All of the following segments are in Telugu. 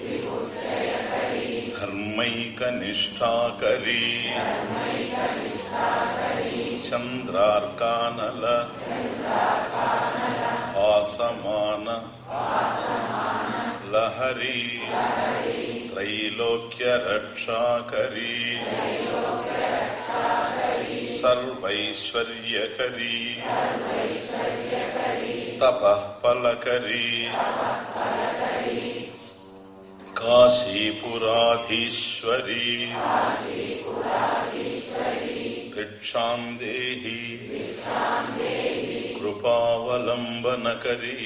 రిపుక్షయకరీ ధర్మైకనిష్టాకరీ చంద్రార్కానల ఆసమాన లహరీ త్రైలోక్య రక్షాకరీ సర్వైశ్వర్యకరీ తపఃఫలకరీ కాశీపురాధీశ్వరీ భిక్షాం దేహి కృపావలంబనకరీ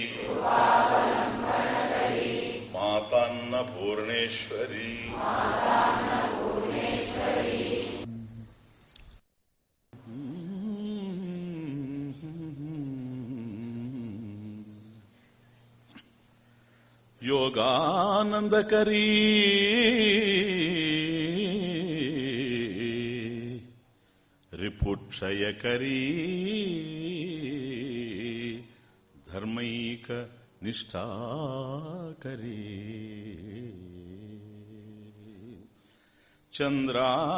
మాతాన్న పూర్ణేశ్వరీ యోగానందకరీ రిపుక్షయకరీ ధర్మైక నిష్టాకరీ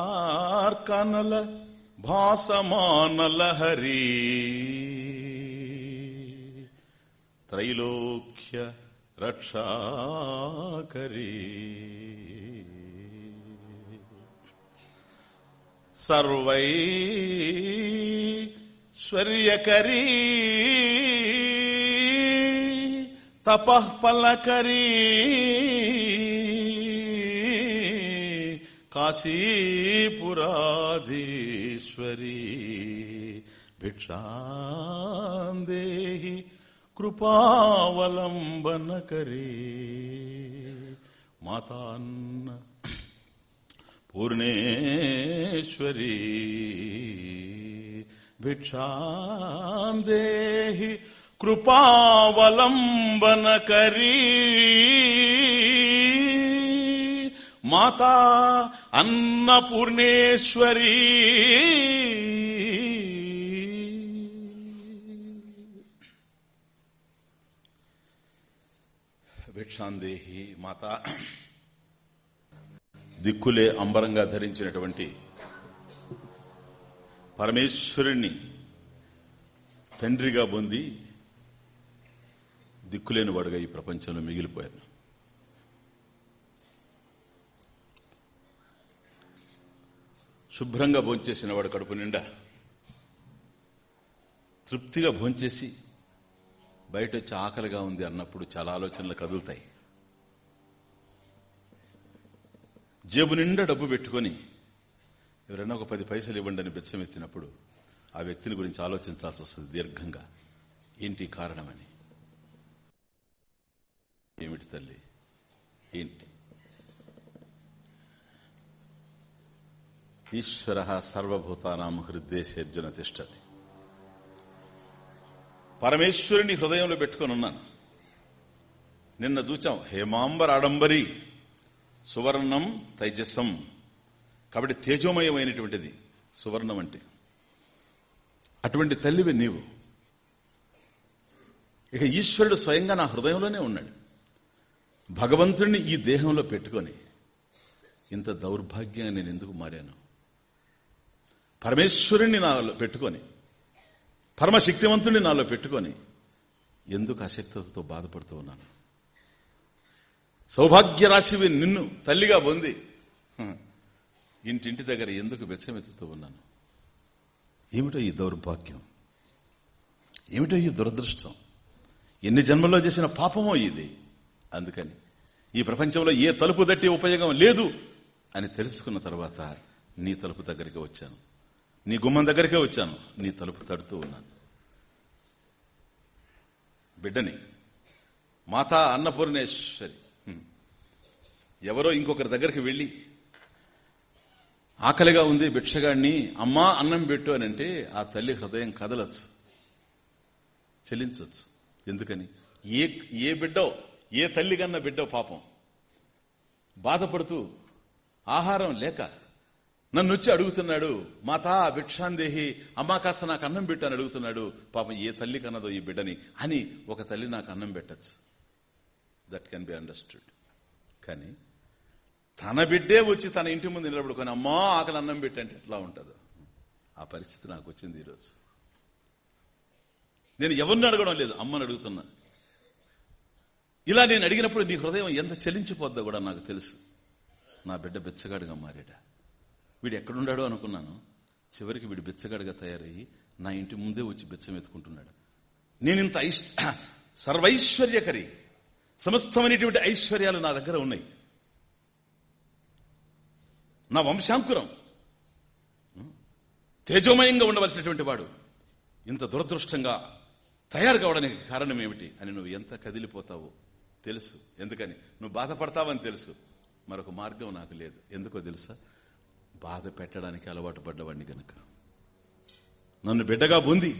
చంద్రార్కనల భాసమానలహరీ త్రైలోక్య రక్షాకరీ సర్వైశ్వర్యకరీ తపఃపలకరీ కాశీపురాధీశ్వరీ భిక్షాందేహి కృపావలంబన కరే మాతాన్న పూర్ణేశ్వరీ. భిక్షాందేహి కృపావలంబనకరీ. మాతా అన్నపూర్ణేశ్వరీ భిక్షాందేహి మాత. దిక్కులే అంబరంగా ధరించినటువంటి పరమేశ్వరుణ్ణి తండ్రిగా పొంది దిక్కులేని వాడుగా ఈ ప్రపంచంలో మిగిలిపోయాను. శుభ్రంగా భోంచేసిన వాడు కడుపు నిండా తృప్తిగా భోంచేసి బయట వచ్చి ఆకలిగా ఉంది అన్నప్పుడు చాలా ఆలోచనలు కదులుతాయి. జేబు నిండా డబ్బు పెట్టుకొని ఎవరైనా ఒక పది పైసలు ఇవ్వండి అని బెచ్చమెత్తినప్పుడు ఆ వ్యక్తిని గురించి ఆలోచించాల్సి వస్తుంది దీర్ఘంగా. ఏంటి కారణమని? ఏమిటి తల్లి? ఏంటి? ఈశ్వర సర్వభూతానాం హృదయసేర్జున తిష్టతి. పరమేశ్వరుని హృదయంలో పెట్టుకొని ఉన్నాను. నిన్న చూచాం హేమాంబర ఆడంబరి సువర్ణం తైజస్సం కాబట్టి తేజోమయమైనటువంటిది సువర్ణం అంటే. అటువంటి తల్లివి నీవు. ఇక ఈశ్వరుడు స్వయంగా నా హృదయంలోనే ఉన్నాడు. భగవంతుడిని ఈ దేహంలో పెట్టుకొని ఇంత దౌర్భాగ్యంగా నేను ఎందుకు మారాను? పరమేశ్వరుణ్ణి నాలో పెట్టుకొని పరమశక్తివంతుడిని నాలో పెట్టుకొని ఎందుకు అశక్తతో బాధపడుతూ ఉన్నాను? సౌభాగ్య రాశివి నిన్ను తల్లిగా పొంది ఇంటింటి దగ్గర ఎందుకు వెచ్చమెత్తుతూ ఉన్నాను? ఏమిటో ఈ దౌర్భాగ్యం? ఏమిటో ఈ దురదృష్టం? ఎన్ని జన్మల్లో చేసిన పాపమో ఇది. అందుకని ఈ ప్రపంచంలో ఏ తలుపు దట్టి ఉపయోగం లేదు అని తెలుసుకున్న తర్వాత నీ తలుపు దగ్గరికి వచ్చాను. నీ గుమ్మం దగ్గరికే వచ్చాను. నీ తలుపు తడుతూ ఉన్నాను. బిడ్డని మాతా అన్నపూర్ణేశ్వరి. ఎవరో ఇంకొకరి దగ్గరికి వెళ్ళి ఆకలిగా ఉంది భిక్షగాడిని అమ్మా అన్నం పెట్టు అని అంటే ఆ తల్లి హృదయం కదలచ్చు చెల్లించవచ్చు ఎందుకని? ఏ ఏ బిడ్డో ఏ తల్లి కన్నా బిడ్డో పాపం బాధపడుతూ ఆహారం లేక నన్ను వచ్చి అడుగుతున్నాడు మాతా భిక్షాందేహి అమ్మా కాస్త నాకు అన్నం పెట్టు అని అడుగుతున్నాడు. పాపం ఏ తల్లి కన్నదో ఈ బిడ్డని అని ఒక తల్లి నాకు అన్నం పెట్టచ్చు. దట్ కెన్ బి అండర్స్టూడ్ కానీ తన బిడ్డే వచ్చి తన ఇంటి ముందు నిలబడుకొని అమ్మా ఆకలి అన్నం పెట్టంటే ఎట్లా ఉంటుందో? ఆ పరిస్థితి నాకు వచ్చింది ఈరోజు. నేను ఎవరిని అడగడం లేదు అమ్మని అడుగుతున్నా. ఇలా నేను అడిగినప్పుడు నీ హృదయం ఎంత చలించిపోద్దో కూడా నాకు తెలుసు. నా బిడ్డ బెచ్చగాడుగా మారాడా? వీడు ఎక్కడున్నాడో అనుకున్నాను. చివరికి వీడు బిచ్చగాడిగా తయారయ్యి నా ఇంటి ముందే వచ్చి బిచ్చం ఎత్తుకుంటున్నాడు. నేను ఇంత సర్వైశ్వర్యకరి. సమస్తమైనటువంటి ఐశ్వర్యాలు నా దగ్గర ఉన్నాయి. నా వంశాంకురం. తేజోమయంగా ఉండవలసినటువంటి వాడు ఇంత దురదృష్టంగా తయారు కావడానికి కారణం ఏమిటి అని నువ్వు ఎంత కదిలిపోతావో తెలుసు. ఎందుకని? నువ్వు బాధపడతావని తెలుసు. మరొక మార్గం నాకు లేదు. ఎందుకో తెలుసా? బాధ పెట్టడానికి అలవాటు పడ్డవాడిని గనక. నన్ను బిడ్డగా పొంది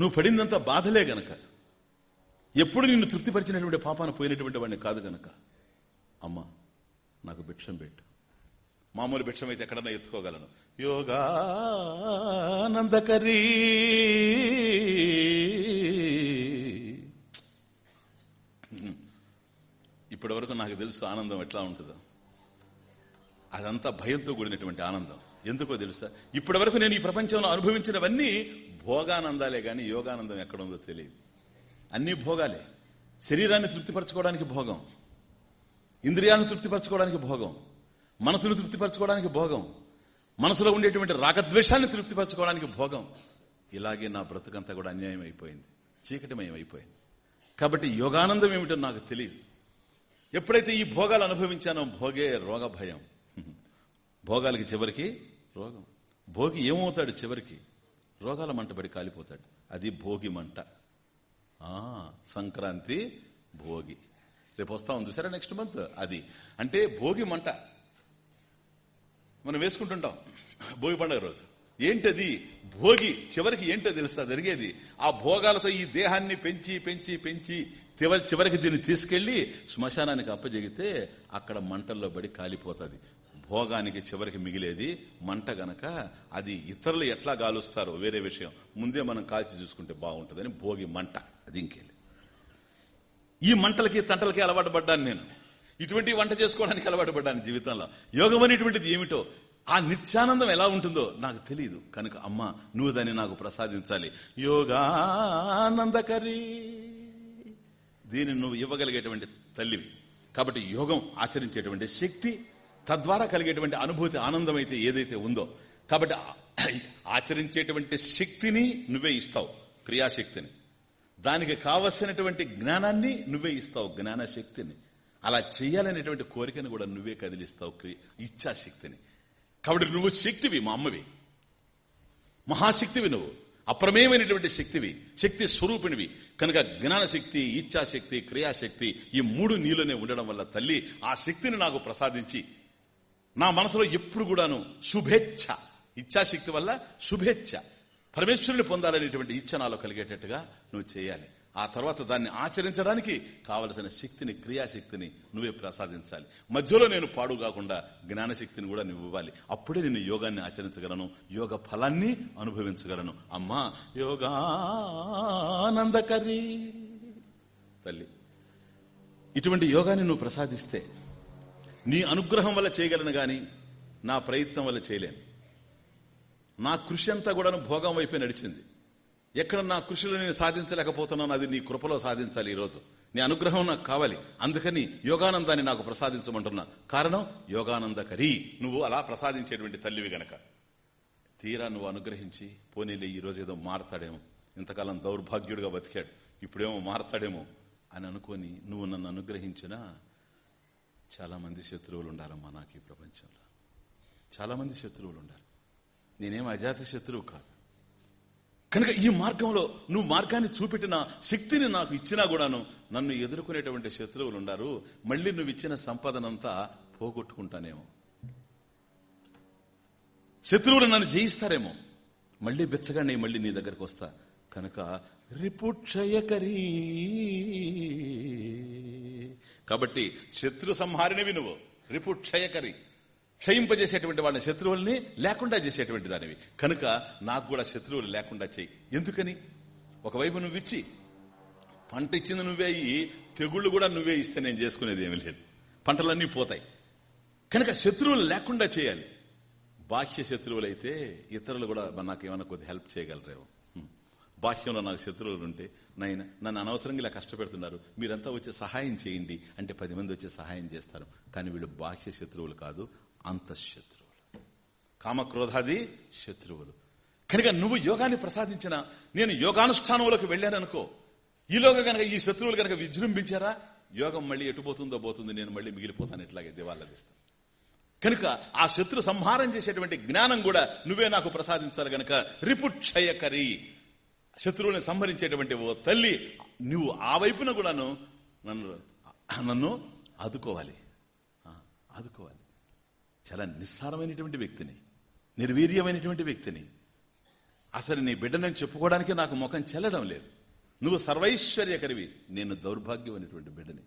నువ్వు పడిందంతా బాధలే గనక. ఎప్పుడు నిన్ను తృప్తిపరిచినటువంటి పాపాన పోయినటువంటి వాడిని కాదు గనక. అమ్మా నాకు భిక్షం పెట్టు. మామూలు భిక్షం అయితే ఎక్కడన్నా ఎత్తుకోగలను. యోగానందకరీ. ఇప్పటి వరకు నాకు తెలుసు ఆనందం ఎట్లా ఉంటుందో. అదంతా భయంతో కూడినటువంటి ఆనందం. ఎందుకో తెలుసా? ఇప్పటి వరకు నేను ఈ ప్రపంచంలో అనుభవించినవన్నీ భోగానందాలే గాని యోగానందం ఎక్కడ ఉందో తెలియదు. అన్ని భోగాలే. శరీరాన్ని తృప్తిపరచుకోవడానికి భోగం. ఇంద్రియాలను తృప్తిపరచుకోవడానికి భోగం. మనసును తృప్తిపరచుకోవడానికి భోగం. మనసులో ఉండేటువంటి రాగద్వేషాన్ని తృప్తిపరచుకోవడానికి భోగం. ఇలాగే నా బ్రతుకంతా కూడా అన్యాయం అయిపోయింది చీకటిమయం అయిపోయింది కాబట్టి యోగానందం ఏమిటో నాకు తెలియదు. ఎప్పుడైతే ఈ భోగాలు అనుభవించానో భోగే రోగ భయం. భోగాలకి చివరికి రోగం. భోగి ఏమవుతాడు చివరికి? రోగాల మంటబడి కాలిపోతాడు. అది భోగి మంట. ఆ సంక్రాంతి భోగి. రేపు వస్తా ఉంది సరే నెక్స్ట్ మంత్? అది. అంటే భోగి మంట. మనం వేసుకుంటుంటాం భోగి పండుగ రోజు. ఏంటది? భోగి. చివరికి ఏంటో తెలుస్తా జరిగేది. ఆ భోగాలతో ఈ దేహాన్ని పెంచి పెంచి పెంచి చివరి చివరికి దీన్ని తీసుకెళ్ళి శ్మశానానికి అప్పజెగితే అక్కడ మంటల్లో పడి కాలిపోతుంది. భోగానికి చివరికి మిగిలేది మంట గనక అది ఇతరులు ఎట్లా గాలుస్తారో వేరే విషయం. ముందే మనం కాల్చి చూసుకుంటే బాగుంటుందని భోగి మంట. అది ఇంకెళ్ళి ఈ మంటలకి తంటలకి అలవాటు పడ్డాను నేను. ఇటువంటి వంట చేసుకోవడానికి అలవాటు పడ్డాను జీవితంలో. యోగం అనేటువంటిది ఏమిటో ఆ నిత్యానందం ఎలా ఉంటుందో నాకు తెలియదు కనుక అమ్మ నువ్వు దాన్ని నాకు ప్రసాదించాలి. యోగానందకరీ. దీన్ని నువ్వు ఇవ్వగలిగేటువంటి తల్లివి. కాబట్టి యోగం ఆచరించేటువంటి శక్తి తద్వారా కలిగేటువంటి అనుభూతి ఆనందం అయితే ఏదైతే ఉందో. కాబట్టి ఆచరించేటువంటి శక్తిని నువ్వే ఇస్తావు క్రియాశక్తిని. దానికి కావలసినటువంటి జ్ఞానాన్ని నువ్వే ఇస్తావు జ్ఞానశక్తిని. అలా చేయాలనేటువంటి కోరికను కూడా నువ్వే కదిలిస్తావు ఇచ్చాశక్తిని కాబట్టి నువ్వు శక్తివి మా అమ్మవి. మహాశక్తివి నువ్వు. అప్రమేయమైనటువంటి శక్తివి శక్తి స్వరూపిణివి. కనుక జ్ఞానశక్తి ఇచ్చాశక్తి క్రియాశక్తి ఈ మూడు నీలోనే ఉండడం వల్ల తల్లి ఆ శక్తిని నాకు ప్రసాదించి నా మనసులో ఎప్పుడు కూడాను శుభేచ్ఛ. ఇచ్చాశక్తి వల్ల శుభేచ్ఛ. పరమేశ్వరుని పొందాలనేటువంటి ఇచ్చ నాలో కలిగేటట్టుగా నువ్వు చేయాలి. ఆ తర్వాత దాన్ని ఆచరించడానికి కావలసిన శక్తిని క్రియాశక్తిని నువ్వే ప్రసాదించాలి. మధ్యలో నేను పాడు కాకుండా జ్ఞానశక్తిని కూడా నువ్వు ఇవ్వాలి. అప్పుడే నేను యోగాన్ని ఆచరించగలను. యోగ ఫలాన్ని అనుభవించగలను. అమ్మా యోగానందకరీ తల్లి. ఇటువంటి యోగాన్ని నువ్వు ప్రసాదిస్తే నీ అనుగ్రహం వల్ల చేయగలను గాని నా ప్రయత్నం వల్ల చేయలేను. నా కృషి అంతా కూడా భోగం వైపే నడిచింది. ఎక్కడ నా కృషిలో నేను సాధించలేకపోతున్నాను అది నీ కృపలో సాధించాలి ఈరోజు. నీ అనుగ్రహం నాకు కావాలి. అందుకని యోగానందాన్ని నాకు ప్రసాదించమంటున్నా. కారణం యోగానందకరి. నువ్వు అలా ప్రసాదించేటువంటి తల్లివి గనక. తీరా నువ్వు అనుగ్రహించి పోనీలే ఈరోజు ఏదో మారతాడేమో. ఇంతకాలం దౌర్భాగ్యుడిగా బతికాడు. ఇప్పుడేమో మారతాడేమో అని అనుకొని నువ్వు నన్ను అనుగ్రహించినా చాలా మంది శత్రువులు ఉండాలమ్మా నాకు ఈ ప్రపంచంలో. చాలా మంది శత్రువులు ఉండాలి. నేనేం అజాత శత్రువు కాదు. కనుక ఈ మార్గంలో నువ్వు మార్గాన్ని చూపెట్టిన శక్తిని నాకు ఇచ్చినా కూడాను నన్ను ఎదుర్కొనేటువంటి శత్రువులు ఉండారు. మళ్ళీ నువ్వు ఇచ్చిన సంపదనంతా పోగొట్టుకుంటానేమో. శత్రువులు నన్ను జయిస్తారేమో. మళ్ళీ బెచ్చగానే మళ్ళీ నీ దగ్గరకు వస్తా. కనుక రిపుక్షయకరీ కాబట్టి శత్రు సంహారినవి నువ్వు రిపుక్షయకరి క్షయింపజేసేటువంటి వాళ్ళ శత్రువుల్ని లేకుండా చేసేటువంటి దానివి. కనుక నాకు కూడా శత్రువులు లేకుండా చేయి. ఎందుకని? ఒకవైపు నువ్వు ఇచ్చి పంట ఇచ్చింది నువ్వే అయ్యి తెగుళ్ళు కూడా నువ్వే ఇస్తే నేను చేసుకునేది ఏమీ లేదు. పంటలన్నీ పోతాయి. కనుక శత్రువులు లేకుండా చేయాలి. బాహ్య శత్రువులు అయితే ఇతరులు కూడా నాకు ఏమైనా కొద్ది హెల్ప్ చేయగలరేమో. బాహ్యంలో నాకు శత్రువులు ఉంటే నాయన నన్ను అనవసరంగా ఇలా కష్టపెడుతున్నారు. మీరంతా వచ్చి సహాయం చేయండి అంటే పది మంది వచ్చి సహాయం చేస్తారు. కానీ వీళ్ళు బాహ్య శత్రువులు కాదు అంతఃశత్రువులు. కామక్రోధాది శత్రువులు. కనుక నువ్వు యోగాన్ని ప్రసాదించిన నేను యోగానుష్ఠానంలోకి వెళ్ళాననుకో ఈలోగా గనక ఈ శత్రువులు గనక విజృంభించారా యోగం మళ్ళీ ఎటుపోతుందో పోతుంది నేను మళ్ళీ మిగిలిపోతాను ఇట్లాగే దివాళ్ళదిస్తాను కనుక ఆ శత్రు సంహారం చేసేటువంటి జ్ఞానం కూడా నువ్వే నాకు ప్రసాదించాలి గనక రిపుక్షయకరి. శత్రువుని సంహరించేటువంటి ఓ తల్లి నువ్వు ఆ వైపున కూడాను నన్ను నన్ను ఆదుకోవాలి. ఆదుకోవాలి. చాలా నిస్సారమైనటువంటి వ్యక్తిని నిర్వీర్యమైనటువంటి వ్యక్తిని. అసలు నీ బిడ్డనని చెప్పుకోవడానికి నాకు ముఖం చెల్లడం లేదు. నువ్వు సర్వైశ్వర్యకరివి. నేను దౌర్భాగ్యమైనటువంటి బిడ్డని.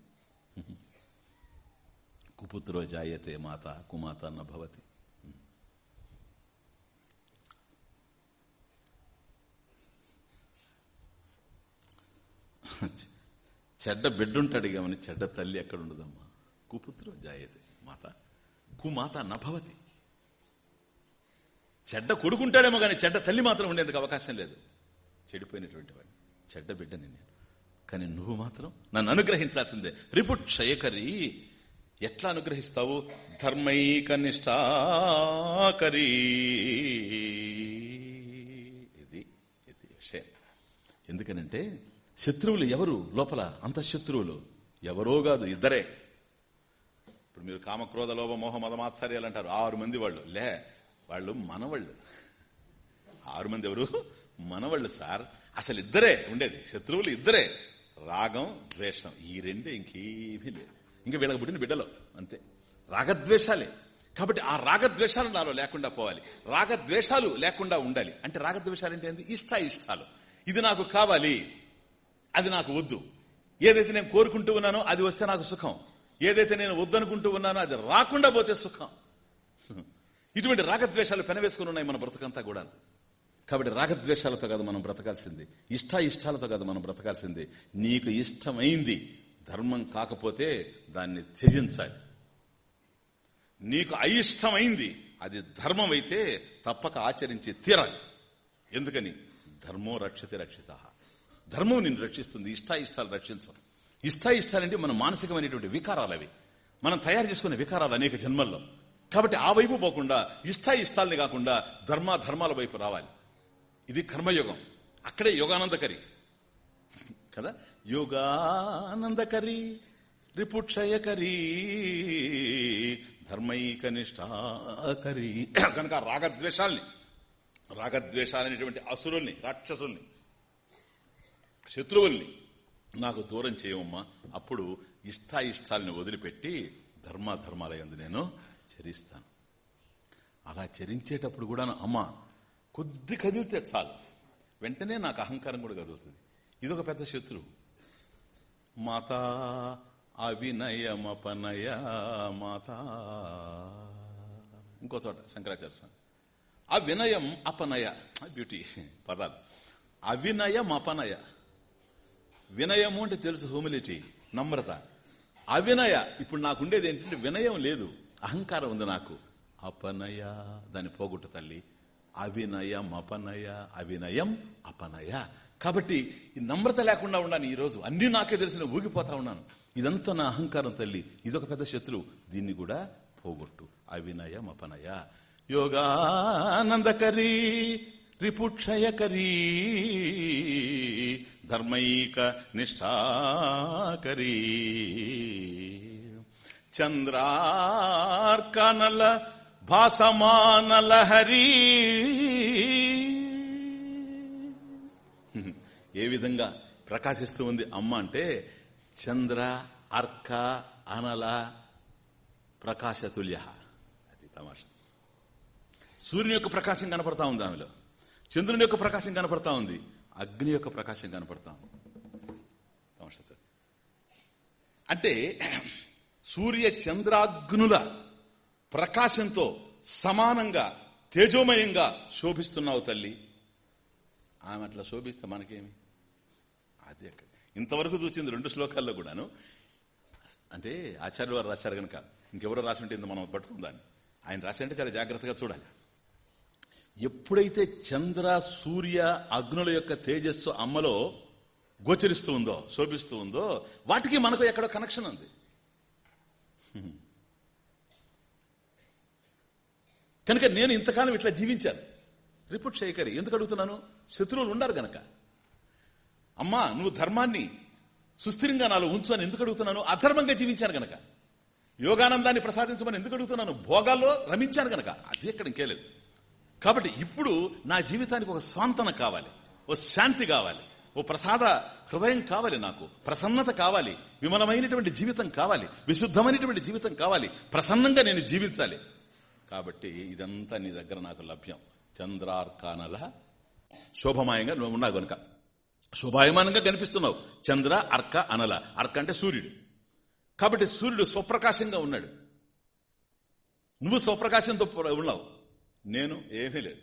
కుపుత్రో జాయతే మాత కుమాత అన్న చెడ్డ బిడ్డుంటాడు కానీ చెడ్డ తల్లి ఎక్కడ ఉండదమ్మా? కుపుత్రో జాయతే మాత. కుమాత నభవతి. చెడ్డ కొడుకుంటాడేమో కానీ చెడ్డ తల్లి మాత్రం ఉండేందుకు అవకాశం లేదు. చెడిపోయినటువంటి వాడిని. చెడ్డ బిడ్డని నేను. కానీ నువ్వు మాత్రం నన్ను అనుగ్రహించాల్సిందే. రిపుట్ రిపుక్షయకరి ఎట్లా అనుగ్రహిస్తావు? ధర్మైక నిష్టాకరీ ఇది ఇది విషయం ఎందుకనంటే శత్రువులు ఎవరు? లోపల అంతఃశత్రువులు ఎవరో కాదు ఇద్దరే. ఇప్పుడు మీరు కామక్రోధ లోభ మోహ మదమాత్సర్యాలు అంటారు. ఆరు మంది వాళ్ళు. లే వాళ్ళు మనవాళ్ళు. ఆరు మంది ఎవరు? మనవాళ్ళు సార్. అసలు ఇద్దరే ఉండేది. శత్రువులు ఇద్దరే. రాగం ద్వేషం. ఈ రెండే ఇంకేమీ లేదు. ఇంకా వీళ్ళకి పుట్టిన బిడ్డలు. అంతే. రాగద్వేషాలే. కాబట్టి ఆ రాగద్వేషాలు నాలో లేకుండా పోవాలి. రాగద్వేషాలు లేకుండా ఉండాలి. అంటే రాగద్వేషాలు అంటే ఏంది? ఇష్ట ఇష్టాలు ఇది నాకు కావాలి. అది నాకు వద్దు. ఏదైతే నేను కోరుకుంటూ ఉన్నానో అది వస్తే నాకు సుఖం. ఏదైతే నేను వద్దనుకుంటూ ఉన్నానో అది రాకుండా పోతే సుఖం. ఇటువంటి రాగద్వేషాలు పెనవేసుకుని ఉన్నాయి మన బ్రతకంతా కూడా. కాబట్టి రాగద్వేషాలతో కాదు మనం బ్రతకాల్సింది. ఇష్ట ఇష్టాలతో కాదు మనం బ్రతకాల్సింది. నీకు ఇష్టమైంది ధర్మం కాకపోతే దాన్ని త్యజించాలి. నీకు అయిష్టమైంది అది ధర్మం అయితే తప్పక ఆచరించి తీరాలి. ఎందుకని? ధర్మో రక్షతి రక్షిత. ధర్మం నిన్ను రక్షిస్తుంది ఇష్ట ఇష్టాలు రక్షించం. ఇష్టాయిష్టాలంటే ఇష్టాలంటే మన మానసికమైనటువంటి వికారాలు అవి. మనం తయారు చేసుకునే వికారాలు అనేక జన్మల్లో. కాబట్టి ఆ వైపు పోకుండా ఇష్టాయిష్టాలని కాకుండా ధర్మ ధర్మాల వైపు రావాలి. ఇది కర్మయోగం. అక్కడే యోగానందకరి. కదా? యోగానందకరి రిపుక్షయకరి ధర్మైక నిష్ఠాకరి కనుక రాగద్వేషాల్ని రాగద్వేషాలనేటువంటి అసురుల్ని రాక్షసుల్ని శత్రువుల్ని నాకు దూరం చేయమమ్మా అప్పుడు ఇష్టాయిష్టాలని వదిలిపెట్టి ధర్మాధర్మాల యందు నేను చరిస్తాను. అలా చరించేటప్పుడు కూడా అమ్మ కొద్ది కదిలితే చాలు. వెంటనే నాకు అహంకారం కూడా కదులుతుంది. ఇదొక పెద్ద శత్రువు మాత అవినయమపనయ మాత. ఇంకో చోట శంకరాచార్య స్వామి. అవినయం అపనయ. బ్యూటీ పదాలు. అవినయం అపనయ. వినయము అంటే తెలుసు హ్యూమిలిటీ నమ్రత. అవినయ ఇప్పుడు నాకుండేది ఏంటంటే వినయం లేదు అహంకారం ఉంది నాకు. అపనయ దాన్ని పోగొట్టు తల్లి. అవినయం అపనయ అవినయం అపనయ. కాబట్టి ఈ నమ్రత లేకుండా ఉన్నాను ఈ రోజు అన్ని నాకే తెలిసిన ఊగిపోతా ఉన్నాను. ఇదంతా నా అహంకారం తల్లి. ఇదొక పెద్ద శత్రువు దీన్ని కూడా పోగొట్టు. అవినయం అపనయ యోగానందకరీ. రిపుక్షయకరీ ధర్మైక నిష్ఠాకరీ చంద్రార్కనల భాసమానల హరి ఏ విధంగా ప్రకాశిస్తూ ఉంది అమ్మ అంటే చంద్ర అర్క అనల ప్రకాశతుల్య. అది తమాష. సూర్యుని యొక్క ప్రకాశం కనపడతా ఉంది ఆమెలో. చంద్రుని యొక్క ప్రకాశం కనపడతా ఉంది. అగ్ని యొక్క ప్రకాశం కనపడతా ఉంది. అంటే సూర్య చంద్రాగ్నుల ప్రకాశంతో సమానంగా తేజోమయంగా శోభిస్తున్నావు తల్లి. ఆమె అట్లా శోభిస్తే మనకేమి? అది ఇంతవరకు చూసింది రెండు శ్లోకాల్లో కూడాను. అంటే ఆచార్య వారు రాశారు కనుక ఇంకెవరో రాసి ఉంటే ఇంత మనం పట్టుకుందాన్ని ఆయన రాశారంటే చాలా జాగ్రత్తగా చూడాలి. ఎప్పుడైతే చంద్ర సూర్య అగ్నుల యొక్క తేజస్సు అమ్మలో గోచరిస్తూ ఉందో శోభిస్తూ ఉందో వాటికి మనకు ఎక్కడో కనెక్షన్ ఉంది. కనుక నేను ఇంతకాలం ఇట్లా జీవించాను. రిపోర్ట్ చేయకరి ఎందుకు అడుగుతున్నాను? శత్రువులు ఉన్నారు గనక. అమ్మా నువ్వు ధర్మాన్ని సుస్థిరంగా నాలో ఉంచు అని ఎందుకు అడుగుతున్నాను? అధర్మంగా జీవించాను గనక. యోగానందాన్ని ప్రసాదించమని ఎందుకు అడుగుతున్నాను? భోగాల్లో రమించాను గనక. అది ఎక్కడ ఇంకేలేదు కాబట్టి ఇప్పుడు నా జీవితానికి ఒక స్వాంతన కావాలి. ఓ శాంతి కావాలి. ఓ ప్రసాద హృదయం కావాలి నాకు. ప్రసన్నత కావాలి. విమలమైనటువంటి జీవితం కావాలి. విశుద్ధమైనటువంటి జీవితం కావాలి. ప్రసన్నంగా నేను జీవించాలి. కాబట్టి ఇదంతా నీ దగ్గర నాకు లభ్యం. చంద్రార్కానల శోభమాయంగా నువ్వు ఉన్నావు గనుక. శోభాయమానంగా కనిపిస్తున్నావు. చంద్ర అర్క అనల. అర్క అంటే సూర్యుడు. కాబట్టి సూర్యుడు స్వప్రకాశంగా ఉన్నాడు. నువ్వు స్వప్రకాశంతో ఉన్నావు. నేను ఏమీ లేదు.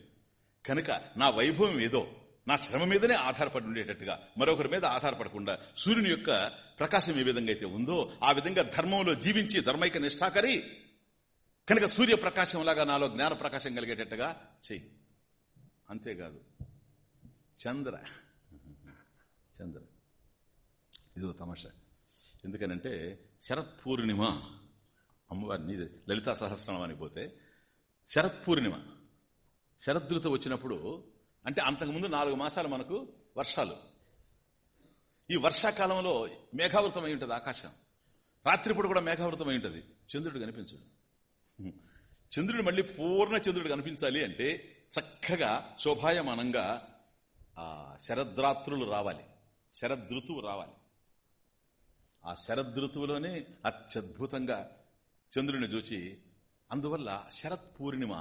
కనుక నా వైభవం ఏదో నా శ్రమ మీదనే ఆధారపడి ఉండేటట్టుగా మరొకరి మీద ఆధారపడకుండా సూర్యుని యొక్క ప్రకాశం ఏ విధంగా అయితే ఉందో ఆ విధంగా ధర్మంలో జీవించి ధర్మైక నిష్ఠాకరి కనుక సూర్య ప్రకాశం లాగా నాలో జ్ఞాన ప్రకాశం కలిగేటట్టుగా చెయ్యి. అంతేకాదు చంద్ర. చంద్ర. ఇదో తమాషా. ఎందుకనంటే శరత్ పూర్ణిమ అమ్మవారిని లలితా సహస్రనామానికి పోతే శరత్ పూర్ణిమ శరదృత వచ్చినప్పుడు అంటే అంతకుముందు నాలుగు మాసాలు మనకు వర్షాలు. ఈ వర్షాకాలంలో మేఘావృతమై ఉంటుంది ఆకాశం. రాత్రిపూట కూడా మేఘావృతమై ఉంటుంది. చంద్రుడు కనిపించడు. చంద్రుడు మళ్ళీ పూర్ణ చంద్రుడు కనిపించాలి అంటే చక్కగా శోభాయమానంగా ఆ శరద్రాత్రులు రావాలి. శరదృతువు రావాలి. ఆ శరదృతువులోనే అత్యద్భుతంగా చంద్రుని చూచి అందువల్ల శరత్ పూర్ణిమ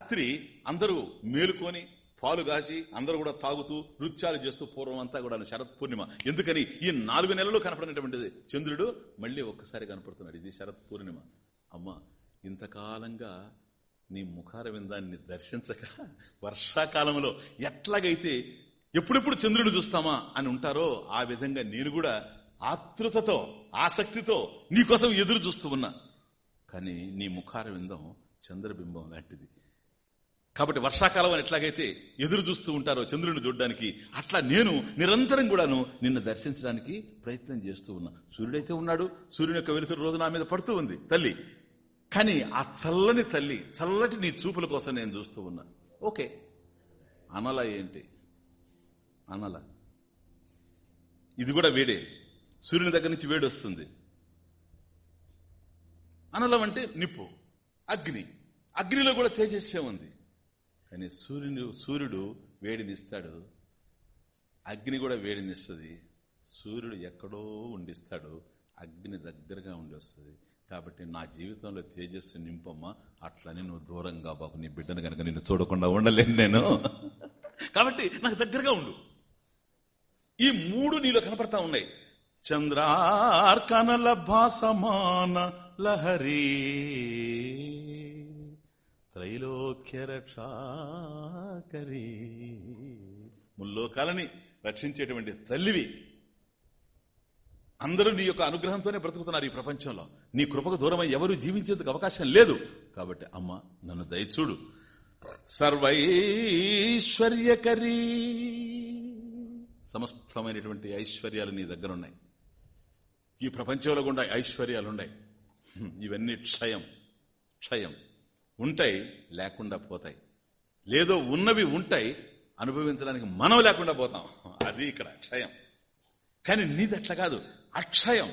రాత్రి అందరూ మేలుకొని పాలు కాచి అందరూ కూడా తాగుతూ నృత్యాలు చేస్తూ పూర్వం అంతా కూడా శరత్ పూర్ణిమ. ఎందుకని ఈ నాలుగు నెలలు కనపడినటువంటిది. చంద్రుడు మళ్ళీ ఒక్కసారి కనపడుతున్నాడు. ఇది శరత్ పూర్ణిమ. అమ్మ ఇంతకాలంగా నీ ముఖార విందాన్ని దర్శించక వర్షాకాలంలో ఎట్లాగైతే ఎప్పుడెప్పుడు చంద్రుడు చూస్తామా అని ఉంటారో ఆ విధంగా నేను కూడా ఆతృతతో ఆసక్తితో నీకోసం ఎదురు చూస్తూ ఉన్నా. కానీ నీ ముఖార విందం చంద్రబింబం లాంటిది. కాబట్టి వర్షాకాలం అని ఎట్లాగైతే ఎదురు చూస్తూ ఉంటారో చంద్రుని చూడడానికి అట్లా నేను నిరంతరం కూడాను నిన్ను దర్శించడానికి ప్రయత్నం చేస్తూ ఉన్నా. సూర్యుడైతే ఉన్నాడు సూర్యుని యొక్క వెలుతురు రోజు నా మీద పడుతూ ఉంది తల్లి. కానీ ఆ చల్లని తల్లి చల్లటి నీ చూపుల కోసం నేను చూస్తూ ఉన్నా. ఓకే. అనల ఏంటి? అనల. ఇది కూడా వేడే. సూర్యుని దగ్గర నుంచి వేడి వస్తుంది అనలం అంటే నిప్పు అగ్ని. అగ్నిలో కూడా తేజస్సే ఉంది. కానీ సూర్యుని సూర్యుడు వేడినిస్తాడు. అగ్ని కూడా వేడినిస్తుంది. సూర్యుడు ఎక్కడో ఉండిస్తాడు. అగ్ని దగ్గరగా ఉండి వస్తుంది కాబట్టి నా జీవితంలో తేజస్సు నింపమ్మ. అట్లని నువ్వు దూరంగా బాబు నీ బిడ్డను కనుక నిన్ను చూడకుండా ఉండలేను నేను. కాబట్టి నాకు దగ్గరగా ఉండు. ఈ మూడు నీలో కనపడతా ఉన్నాయి. చంద్రార్కనల భాసమాన లహరీ. త్రైలోక్య రక్షాకరీ. ముల్లోకాలని రక్షించేటువంటి తల్లివి. అందరూ నీ యొక్క అనుగ్రహంతోనే బ్రతుకుతున్నారు ఈ ప్రపంచంలో. నీ కృపకు దూరమై ఎవరు జీవించేందుకు అవకాశం లేదు. కాబట్టి అమ్మ నన్ను దయచూడు. సర్వైశ్వర్యకరీ. సమస్తమైనటువంటి ఐశ్వర్యాలు నీ దగ్గరున్నాయి. ఈ ప్రపంచంలో కూడా ఐశ్వర్యాలున్నాయి. ఇవన్నీ క్షయం క్షయం. ఉంటాయి లేకుండా పోతాయి. లేదో ఉన్నవి ఉంటాయి అనుభవించడానికి మనం లేకుండా పోతాం. అది ఇక్కడ క్షయం. కానీ నీది అట్లా కాదు. అక్షయం.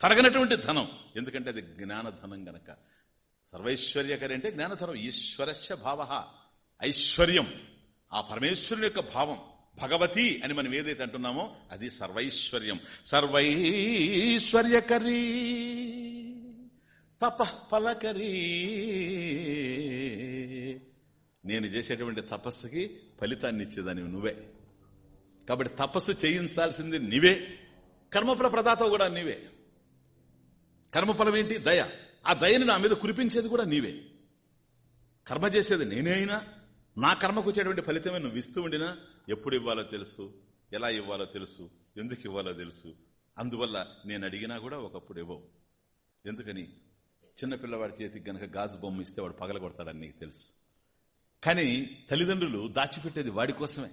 తరగనటువంటి ధనం. ఎందుకంటే అది జ్ఞానధనం గనక. సర్వైశ్వర్యకరి అంటే జ్ఞానధనం. ఈశ్వరస్య భావ. ఐశ్వర్యం. ఆ పరమేశ్వరుని యొక్క భావం. భగవతి అని మనం ఏదైతే అంటున్నామో అది సర్వైశ్వర్యం. సర్వైశ్వర్యకరీ. తప పలకరి. నేను చేసేటువంటి తపస్సుకి ఫలితాన్ని ఇచ్చేదాన్ని నువ్వే. కాబట్టి తపస్సు చేయించాల్సింది నీవే. కర్మఫల ప్రదాత కూడా నీవే. కర్మఫలం ఏంటి? దయ. ఆ దయని నా మీద కురిపించేది కూడా నీవే. కర్మ చేసేది నేనే అయినా నా కర్మకు వచ్చేటువంటి ఫలితమే నువ్వు ఇస్తూ ఉండినా ఎప్పుడు ఇవ్వాలో తెలుసు ఎలా ఇవ్వాలో తెలుసు ఎందుకు ఇవ్వాలో తెలుసు. అందువల్ల నేను అడిగినా కూడా ఒకప్పుడు ఇవ్వవు. ఎందుకని? చిన్నపిల్లవాడి చేతికి గనక గాజు బొమ్మ ఇస్తే వాడు పగలగొడతాడని నీకు తెలుసు. కానీ తల్లిదండ్రులు దాచిపెట్టేది వాడి కోసమే.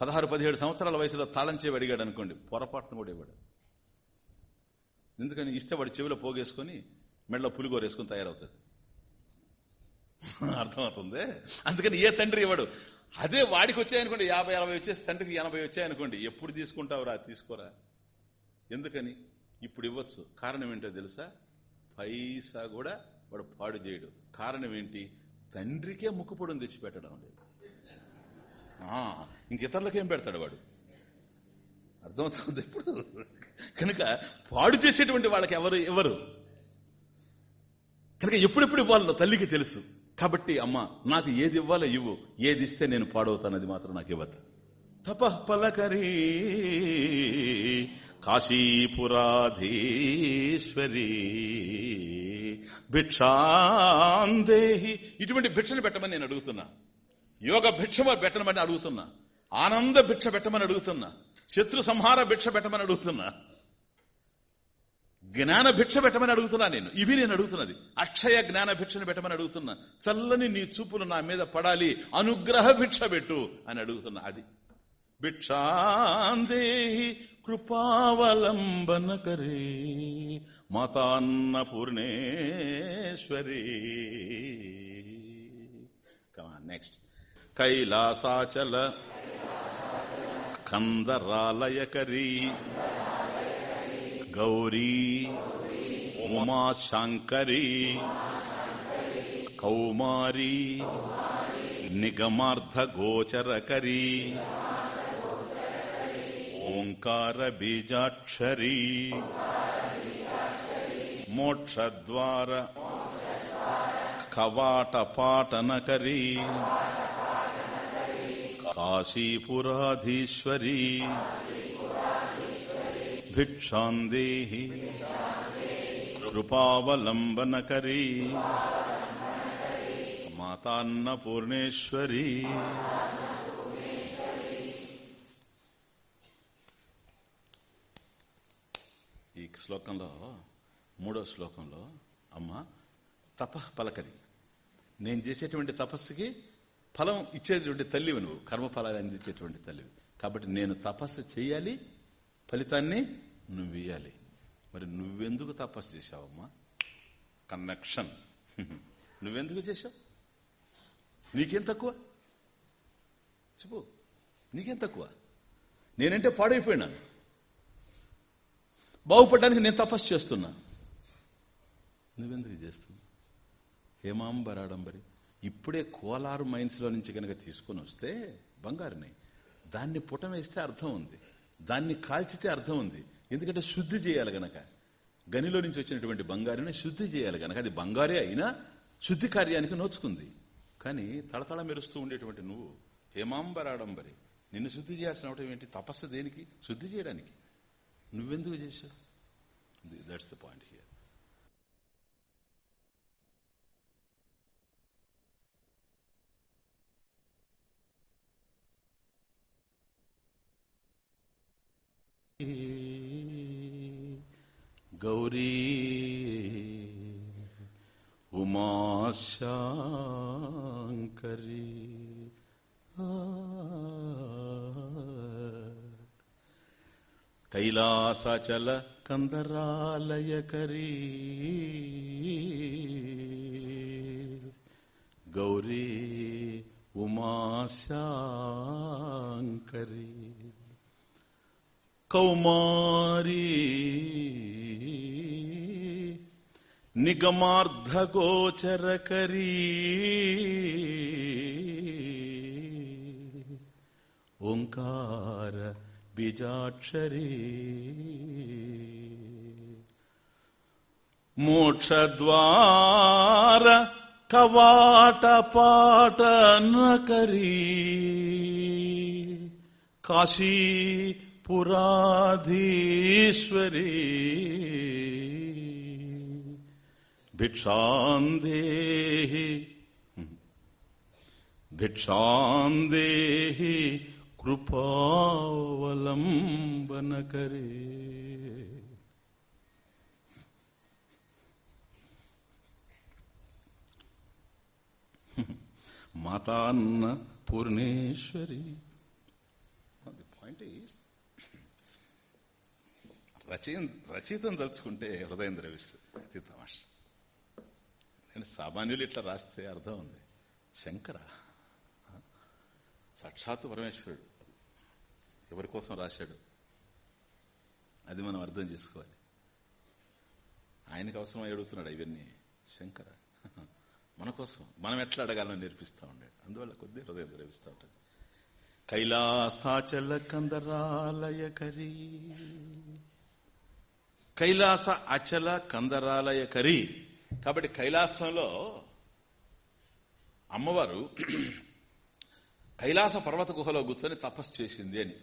పదహారు పదిహేడు సంవత్సరాల వయసులో తాళం చేవి అడిగాడు అనుకోండి పొరపాటును కూడా ఇవ్వడు. ఎందుకని? ఇస్తే వాడు చెవిలో పోగేసుకొని మెడలో పులిగోరేసుకొని తయారవుతుంది అర్థమవుతుంది? అందుకని ఏ తండ్రి ఇవ్వడు. అదే వాడికి వచ్చాయనుకోండి యాభై అరవై వచ్చేసి తండ్రికి ఎనభై వచ్చాయనుకోండి ఎప్పుడు తీసుకుంటావురా తీసుకోరా? ఎందుకని? ఇప్పుడు ఇవ్వచ్చు. కారణం ఏంటో తెలుసా? పైసా కూడా వాడు పాడు చేయడు. కారణం ఏంటి? తండ్రికే ముక్కుపొడిని తెచ్చిపెట్టడం లేదు. ఇంక ఇతరులకేం పెడతాడు వాడు? అర్థమవుతుంది ఇప్పుడు? కనుక పాడు చేసేటువంటి వాళ్ళకి ఎవరు ఎవరు? కనుక ఎప్పుడెప్పుడు ఇవ్వాలో తల్లికి తెలుసు. కాబట్టి అమ్మ నాకు ఏది ఇవ్వాలో ఇవ్వు. ఏది ఇస్తే నేను పాడవుతానది మాత్రం నాకు ఇవ్వద్దు. తప పలకరీ కాశీపురాధీశ్వరి. భిక్షాందేహి. ఇటువంటి భిక్షను పెట్టమని నేను అడుగుతున్నా. యోగ భిక్ష పెట్టమని అడుగుతున్నా. ఆనంద భిక్ష పెట్టమని అడుగుతున్నా. శత్రు సంహార భిక్ష పెట్టమని అడుగుతున్నా. జ్ఞాన భిక్ష పెట్టమని అడుగుతున్నా నేను. ఇవి నేను అడుగుతున్నది. అక్షయ జ్ఞాన భిక్షను పెట్టమని అడుగుతున్నా. చల్లని నీ చూపులు నా మీద పడాలి. అనుగ్రహ భిక్ష పెట్టు అని అడుగుతున్నా. అది. భిక్షాందేహి. కృపావలంబన కరే మాతాన్న పూర్ణేశ్వరి నెక్స్ట్ కైలాసాచల కందరాలయకరీ గౌరీ ఉమాశాంకరీ కౌమారీ నిగమార్థగోచరకరీ ఓంకార బీజాక్షరీ మోక్షద్వార కవాటపాటనకరీ కాశీపురాధీశ్వరీ భిక్షాందేహి కృపావలంబనకరీ మాతాన్నపూర్ణేశ్వరీ ఈ శ్లోకంలో మూడో శ్లోకంలో అమ్మ తప పలకది. నేను చేసేటువంటి తపస్సుకి ఫలం ఇచ్చేటువంటి తల్లివి నువ్వు కర్మఫలాలు అందించేటువంటి తల్లివి. కాబట్టి నేను తపస్సు చేయాలి ఫలితాన్ని నువ్వియ్యాలి మరి నువ్వెందుకు తపస్సు చేశావమ్మా? కనెక్షన్ నువ్వెందుకు చేశావు? నీకేం తక్కువ? చెప్పు. నీకేం తక్కువ? నేనంటే పాడైపోయినాను. బాగుపడడానికి నేను తపస్సు చేస్తున్నా. నువ్వెందుకు చేస్తున్నా హేమాంబరాడంబరి ఇప్పుడే కోలారు మైన్స్లో నుంచి కనుక తీసుకొని వస్తే బంగారుని. దాన్ని పుటం వేస్తే అర్థం ఉంది. దాన్ని కాల్చితే అర్థం ఉంది. ఎందుకంటే శుద్ధి చేయాలి గనక. గనిలో నుంచి వచ్చినటువంటి బంగారుని శుద్ధి చేయాలి గనక. అది బంగారే అయినా శుద్ధి కార్యానికి నోచుకుంది. కానీ తళతళ మెరుస్తూ ఉండేటువంటి నువ్వు హేమాంబరాడంబరి నిన్ను శుద్ధి చేయాల్సిన అవటం ఏంటి? తపస్సు దేనికి? శుద్ధి చేయడానికి. నువ్వెందుకు చేశావు that's the point here Gauri ఉమాశాంకరీ కైలాసచల కందరాలయకరీ. గౌరీ ఉమాశాంకరీ. కౌమారీ నిగమార్ధగోచరకరీ. ఓంకార బీజాక్షరీ మోక్షద్వార కవాట పాటనకరీ కాశీ పురాధీశ్వరీ భిక్షాందేహి భిక్షాందేహి కృపావలంబన కరే మాతాన్న పూర్ణేశ్వరి. ది పాయింట్ రచయి రచయితం తలుచుకుంటే హృదయం ద్రవిస్తుంది. అతి తమాష. నేను సామాన్యులు ఇట్లా రాస్తే అర్థం ఉంది. శంకర సాక్షాత్ పరమేశ్వరుడు. ఎవరి కోసం రాశాడు? అది మనం అర్థం చేసుకోవాలి. ఆయనకు అవసరమై అడుగుతున్నాడు ఇవన్నీ. శంకర మన కోసం మనం ఎట్లా అడగాలని నేర్పిస్తూ ఉండాడు. అందువల్ల కొద్ది హృదయం ద్రవిస్తూ ఉంటుంది. కైలాసాచల కందరాలయ కరీ. కైలాస అచల కందరాలయ కరి. కాబట్టి కైలాసంలో అమ్మవారు కైలాస పర్వత గుహలో కూర్చొని తపస్సు చేసింది అని.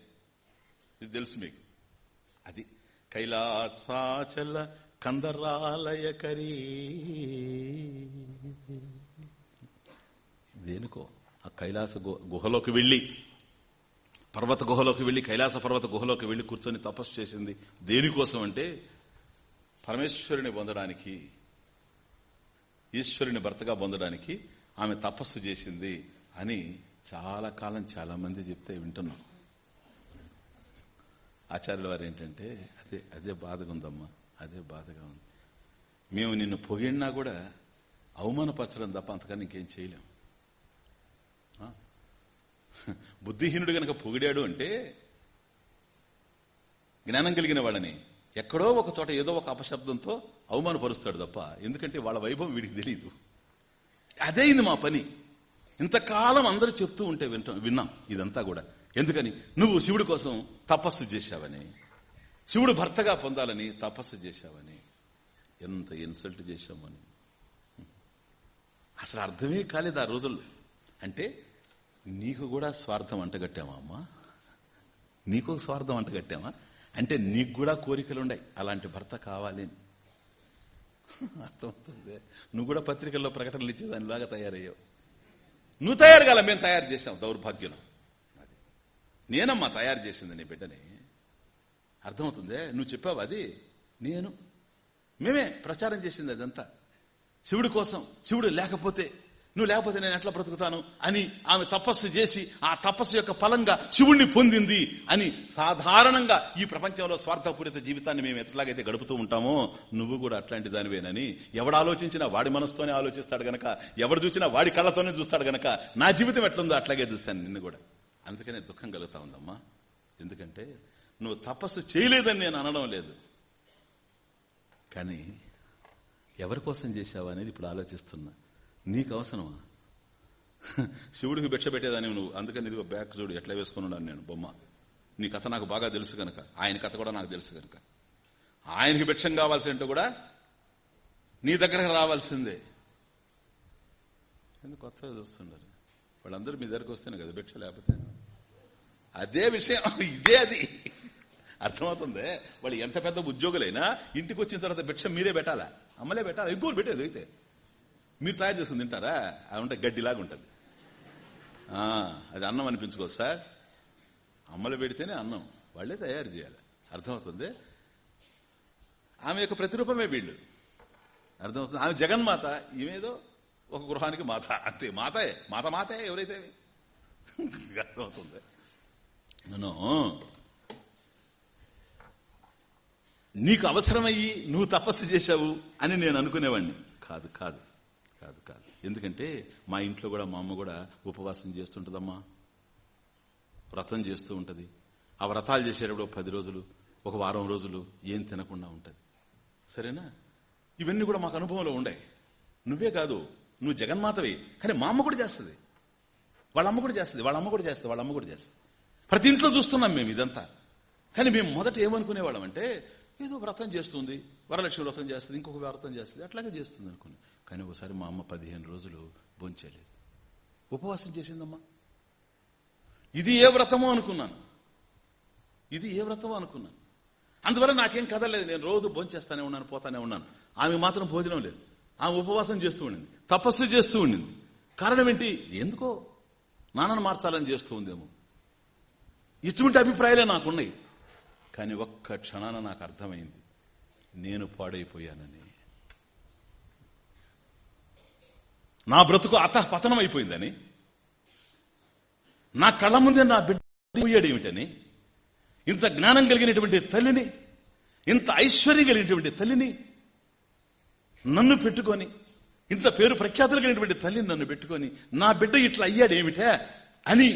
ఇది తెలుసు మీకు. అది కైలాసాచల కందరాలయ కరీ. దేనికో ఆ కైలాస గుహలోకి వెళ్ళి పర్వత గుహలోకి వెళ్ళి కైలాస పర్వత గుహలోకి వెళ్ళి కూర్చొని తపస్సు చేసింది దేనికోసం అంటే పరమేశ్వరుని పొందడానికి ఈశ్వరుని భర్తగా పొందడానికి ఆమె తపస్సు చేసింది అని చాలా కాలం చాలా మంది చెప్తే వింటున్నాం. ఆచార్యుల వారు ఏంటంటే అదే అదే బాధగా ఉందమ్మా అదే బాధగా ఉంది. మేము నిన్ను పొగిడినా కూడా అవమానపరచడం తప్ప అంతకన్నా ఇంకేం చేయలేం. ఆ? బుద్ధిహీనుడు గనక పొగిడాడు అంటే జ్ఞానం కలిగిన వాళ్ళని ఎక్కడో ఒక చోట ఏదో ఒక అపశబ్దంతో అవమానపరుస్తాడు తప్ప ఎందుకంటే వాళ్ళ వైభవం వీడికి తెలియదు అదే ఇది మా పని. ఇంతకాలం అందరూ చెప్తూ ఉంటే వింటాం విన్నాం ఇదంతా కూడా. ఎందుకని? నువ్వు శివుడి కోసం తపస్సు చేశావని. శివుడు భర్తగా పొందాలని తపస్సు చేశావని. ఎంత ఇన్సల్ట్ చేశామని అసలు అర్థమే కాలేదు ఆ రోజుల్లో. అంటే నీకు కూడా స్వార్థం అంటగట్టామా అమ్మా? నీకు స్వార్థం అంటగట్టామా అంటే నీకు కూడా కోరికలు ఉన్నాయి అలాంటి భర్త కావాలి. అర్థమవుతుంది. నువ్వు కూడా పత్రికల్లో ప్రకటనలు ఇచ్చేదానిలాగా తయారయ్యావు. నువ్వు తయారు కాల మేము తయారు చేశాం దౌర్భాగ్యం నేనమ్మా తయారు చేసింది నీ బిడ్డని. అర్థమవుతుందే? నువ్వు చెప్పావు అది? నేను. మేమే ప్రచారం చేసింది అదంతా. శివుడి కోసం శివుడు లేకపోతే నువ్వు లేకపోతే నేను ఎట్లా బ్రతుకుతాను అని ఆమె తపస్సు చేసి ఆ తపస్సు యొక్క ఫలంగా శివుణ్ణి పొందింది అని సాధారణంగా ఈ ప్రపంచంలో స్వార్థపూరిత జీవితాన్ని మేము ఎట్లాగైతే గడుపుతూ ఉంటామో నువ్వు కూడా అట్లాంటి దానివేనని. ఎవడు ఆలోచించినా వాడి మనసుతోనే ఆలోచిస్తాడు గనక ఎవడు చూసినా వాడి కళ్ళతోనే చూస్తాడు గనక నా జీవితం ఎట్లుందో అట్లాగే చూశాను నిన్ను కూడా. అందుకనే దుఃఖం కలుగుతా ఉందమ్మా. ఎందుకంటే నువ్వు తపస్సు చేయలేదని నేను అనడం లేదు. కానీ ఎవరి కోసం చేశావు అనేది ఇప్పుడు ఆలోచిస్తున్నా. నీకు అవసరమా? శివుడికి భిక్ష పెట్టేదాన్ని నువ్వు. అందుకని ఇదిగో బ్యాక్ చూడు ఎట్లా వేసుకున్నాను నేను బొమ్మ. నీ కథ నాకు బాగా తెలుసు కనుక ఆయన కథ కూడా నాకు తెలుసు కనుక ఆయనకి భిక్షం కావాల్సి ఏంటో కూడా నీ దగ్గరకు రావాల్సిందే. ఎందుకు కొత్తగా చూస్తుండారు? వాళ్ళందరూ మీ దగ్గరకు వస్తేనే కదా భిక్ష లేకపోతే అదే విషయం ఇదే అది. అర్థమవుతుంది? వాళ్ళు ఎంత పెద్ద ఉద్యోగులైనా ఇంటికి వచ్చిన తర్వాత భిక్ష మీరే పెట్టాలా? అమ్మలే పెట్టాలా? ఇంకోటి పెట్టేది అయితే. మీరు తయారు చేసుకుని తింటారా? అది ఉంటే గడ్డిలాగా ఉంటుంది. అది అన్నం అనిపించుకోదు సార్. అమ్మలు పెడితేనే అన్నం. వాళ్ళే తయారు చేయాలి. అర్థమవుతుంది? ఆమె యొక్క ప్రతిరూపమే వీళ్ళు. అర్థమవుతుంది? ఆమె జగన్మాత ఈమెదో ఒక గృహానికి మాత. అంతే మాతే మాత మాతే ఎవరైతే. అర్థమవుతుంది. నేను నీకు అవసరమయ్యి నువ్వు తపస్సు చేశావు అని నేను అనుకునేవాడిని కాదు కాదు కాదు కాదు. ఎందుకంటే మా ఇంట్లో కూడా మా అమ్మ కూడా ఉపవాసం చేస్తుంటుందమ్మా. వ్రతం చేస్తూ ఉంటుంది. ఆ వ్రతాలు చేసేటప్పుడు ఒక పది రోజులు ఒక వారం రోజులు ఏం తినకుండా ఉంటుంది. సరేనా? ఇవన్నీ కూడా మాకు అనుభవంలో ఉండే. నువ్వే కాదు నువ్వు జగన్మాతవి కానీ మా అమ్మ కూడా చేస్తుంది. వాళ్ళ అమ్మ కూడా చేస్తుంది వాళ్ళ అమ్మ కూడా చేస్తుంది వాళ్ళ అమ్మ కూడా చేస్తుంది. ప్రతి ఇంట్లో చూస్తున్నాం మేము ఇదంతా. కానీ మేము మొదట ఏమనుకునేవాళ్ళం అంటే ఏదో వ్రతం చేస్తుంది వరలక్ష్మి వ్రతం చేస్తుంది ఇంకొక వ్రతం చేస్తుంది అట్లాగే చేస్తుంది అనుకుని. కానీ ఒకసారి మా అమ్మ పదిహేను రోజులు భోంచేయలేదు. ఉపవాసం చేసిందమ్మా. ఇది ఏ వ్రతమో అనుకున్నాను. ఇది ఏ వ్రతమో అనుకున్నాను. అందువల్ల నాకేం కదలేదు నేను రోజు భోంచేస్తానే ఉన్నాను పోతానే ఉన్నాను. ఆమె మాత్రం భోజనం లేదు. ఆమె ఉపవాసం చేస్తూ ఉండింది. తపస్సు చేస్తూ ఉండింది. కారణం ఏంటి? ఎందుకో నాన్నను మార్చాలని చేస్తూ ఉందేమో. ఇటువంటి అభిప్రాయాలే నాకున్నాయి. కానీ ఒక్క క్షణాన నాకు అర్థమైంది. నేను పాడైపోయానని. నా బ్రతుకు అత పతనం అయిపోయిందని నా కళ్ళ ముందే నా బిడ్డ పోయాడు ఏమిటని ఇంత జ్ఞానం కలిగినటువంటి తల్లిని ఇంత ఐశ్వర్యం కలిగినటువంటి తల్లిని నన్ను పెట్టుకొని ఇంత పేరు ప్రఖ్యాతులు కలిగినటువంటి తల్లిని నన్ను పెట్టుకొని నా బిడ్డ ఇట్లా అయ్యాడు ఏమిటా అని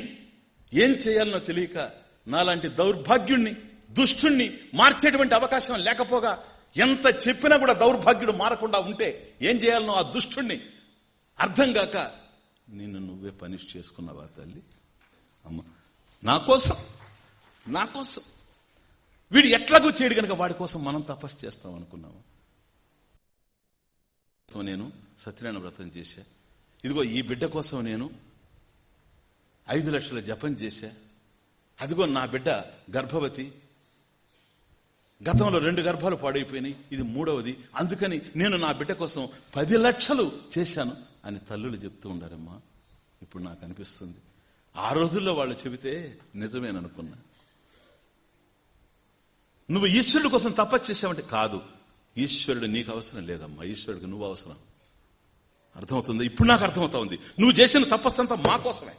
ఏం చేయాలనో తెలియక నాలాంటి దౌర్భాగ్యుణ్ణి దుష్టుణ్ణి మార్చేటువంటి అవకాశం లేకపోగా ఎంత చెప్పినా కూడా దౌర్భాగ్యుడు మారకుండా ఉంటే ఏం చేయాలనో ఆ దుష్టుణ్ణి అర్థం కాక నిన్ను నువ్వే పనిష్ చేసుకున్నావా తల్లి? అమ్మ నా కోసం నా కోసం. వీడు ఎట్లాగూ చేయడు కనుక వాడి కోసం మనం తపస్సు చేస్తాం అనుకున్నాము సో నేను సత్యనారాయణ వ్రతం చేశా. ఇదిగో ఈ బిడ్డ కోసం నేను ఐదు లక్షల జపం చేశా. అదిగో నా బిడ్డ గర్భవతి. గతంలో రెండు గర్భాలు పాడైపోయినాయి. ఇది మూడవది. అందుకని నేను నా బిడ్డ కోసం పది లక్షలు చేశాను అని తల్లులు చెప్తూ ఉండారమ్మా. ఇప్పుడు నాకు అనిపిస్తుంది. ఆ రోజుల్లో వాళ్ళు చెబితే నిజమేననుకున్నా. నువ్వు ఈశ్వరుడు కోసం తపస్సు చేసావంటే కాదు. ఈశ్వరుడు నీకు అవసరం లేదమ్మా. ఈశ్వరుడికి నువ్వు అవసరం. అర్థమవుతుంది? ఇప్పుడు నాకు అర్థమవుతా ఉంది. నువ్వు చేసిన తపస్సు అంతా మా కోసమే.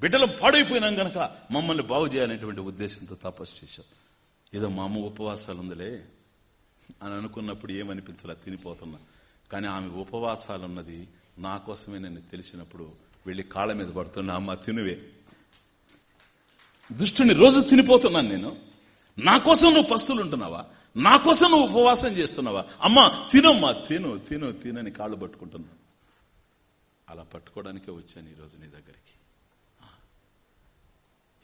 బిడ్డలు పాడైపోయినాం గనక మమ్మల్ని బాగు చేయాలనేటువంటి ఉద్దేశంతో తపస్సు చేశావు ఏదో మా అమ్మ ఉపవాసాలు ఉందిలే అని అనుకున్నప్పుడు ఏమనిపించలా? తినిపోతున్నా. కానీ ఆమె ఉపవాసాలు ఉన్నది నా కోసమే నేను తెలిసినప్పుడు వెళ్ళి కాళ్ళ మీద పడుతున్నా అమ్మ తినువే. దుష్టుని రోజు తినిపోతున్నాను నేను. నా కోసం నువ్వు పస్తులు ఉంటున్నావా నా కోసం నువ్వు ఉపవాసం చేస్తున్నావా? అమ్మా తినమ్మా. తిను తిను తినని కాళ్ళు పట్టుకుంటున్నా. అలా పట్టుకోవడానికే వచ్చాను ఈరోజు నీ దగ్గరికి.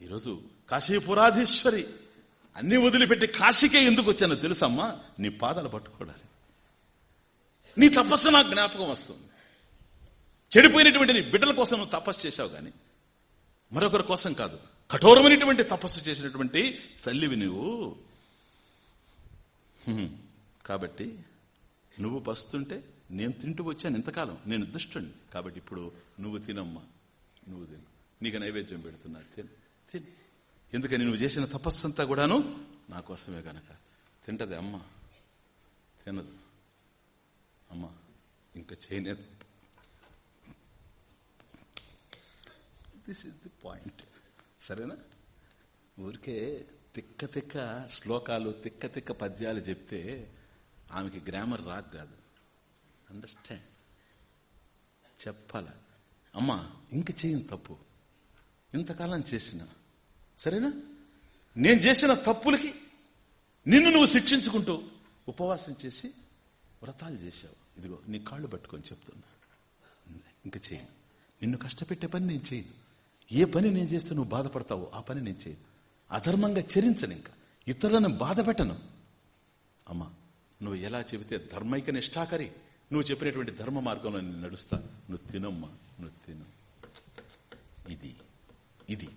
ఈరోజు కాశీపురాధీశ్వరి అన్ని వదిలిపెట్టి కాశీకే ఎందుకు వచ్చానో తెలుసమ్మా? నీ పాదాలు పట్టుకోవడానికి. నీ తపస్సు నాకు జ్ఞాపకం వస్తుంది. చెడిపోయినటువంటి నీ బిడ్డల కోసం నువ్వు తపస్సు చేశావు గాని మరొకరి కోసం కాదు కఠోరమైనటువంటి తపస్సు చేసినటువంటి తల్లివి నువ్వు. కాబట్టి నువ్వు పస్తుంటే నేను తింటూ వచ్చాను ఇంతకాలం. నేను దుష్టుని కాబట్టి ఇప్పుడు నువ్వు తినమ్మా. నువ్వు తిను. నీకు నైవేద్యం పెడుతున్నా. తిను. తిను. ఎందుకని నువ్వు చేసిన తపస్సు అంతా కూడాను నా కోసమే గనక. తింటది అమ్మ. తినదు. అమ్మ ఇంకా చేయలేదు. దిస్ ఇస్ ది పాయింట్ సరేనా? ఊరికే తిక్క తిక్క శ్లోకాలు తిక్క తిక్క పద్యాలు చెప్తే ఆమెకి గ్రామర్ రాక్ కాదు. అండర్స్టాండ్ చెప్పాల. అమ్మా ఇంక చేయను తప్పు. ఇంతకాలం చేసిన. సరేనా? నేను చేసిన తప్పులకి నిన్ను నువ్వు శిక్షించుకుంటూ ఉపవాసం చేసి వ్రతాలు చేశావు. ఇదిగో నీ కాళ్ళు పట్టుకొని చెప్తున్నా. ఇంక చేయను నిన్ను కష్టపెట్టే పని నేను చేయను. ఏ పని నేను చేస్తే నువ్వు బాధపడతావో ఆ పని నేను చేయను. అధర్మంగా చరించను ఇంకా. ఇతరులను బాధ పెట్టను. అమ్మా నువ్వు ఎలా చెబితే ధర్మైక నిష్ఠాకరి. నువ్వు చెప్పినటువంటి ధర్మ మార్గంలో నేను నడుస్తా. నువ్వు తినమ్మా నువ్వు తిను. ఇది ఇది.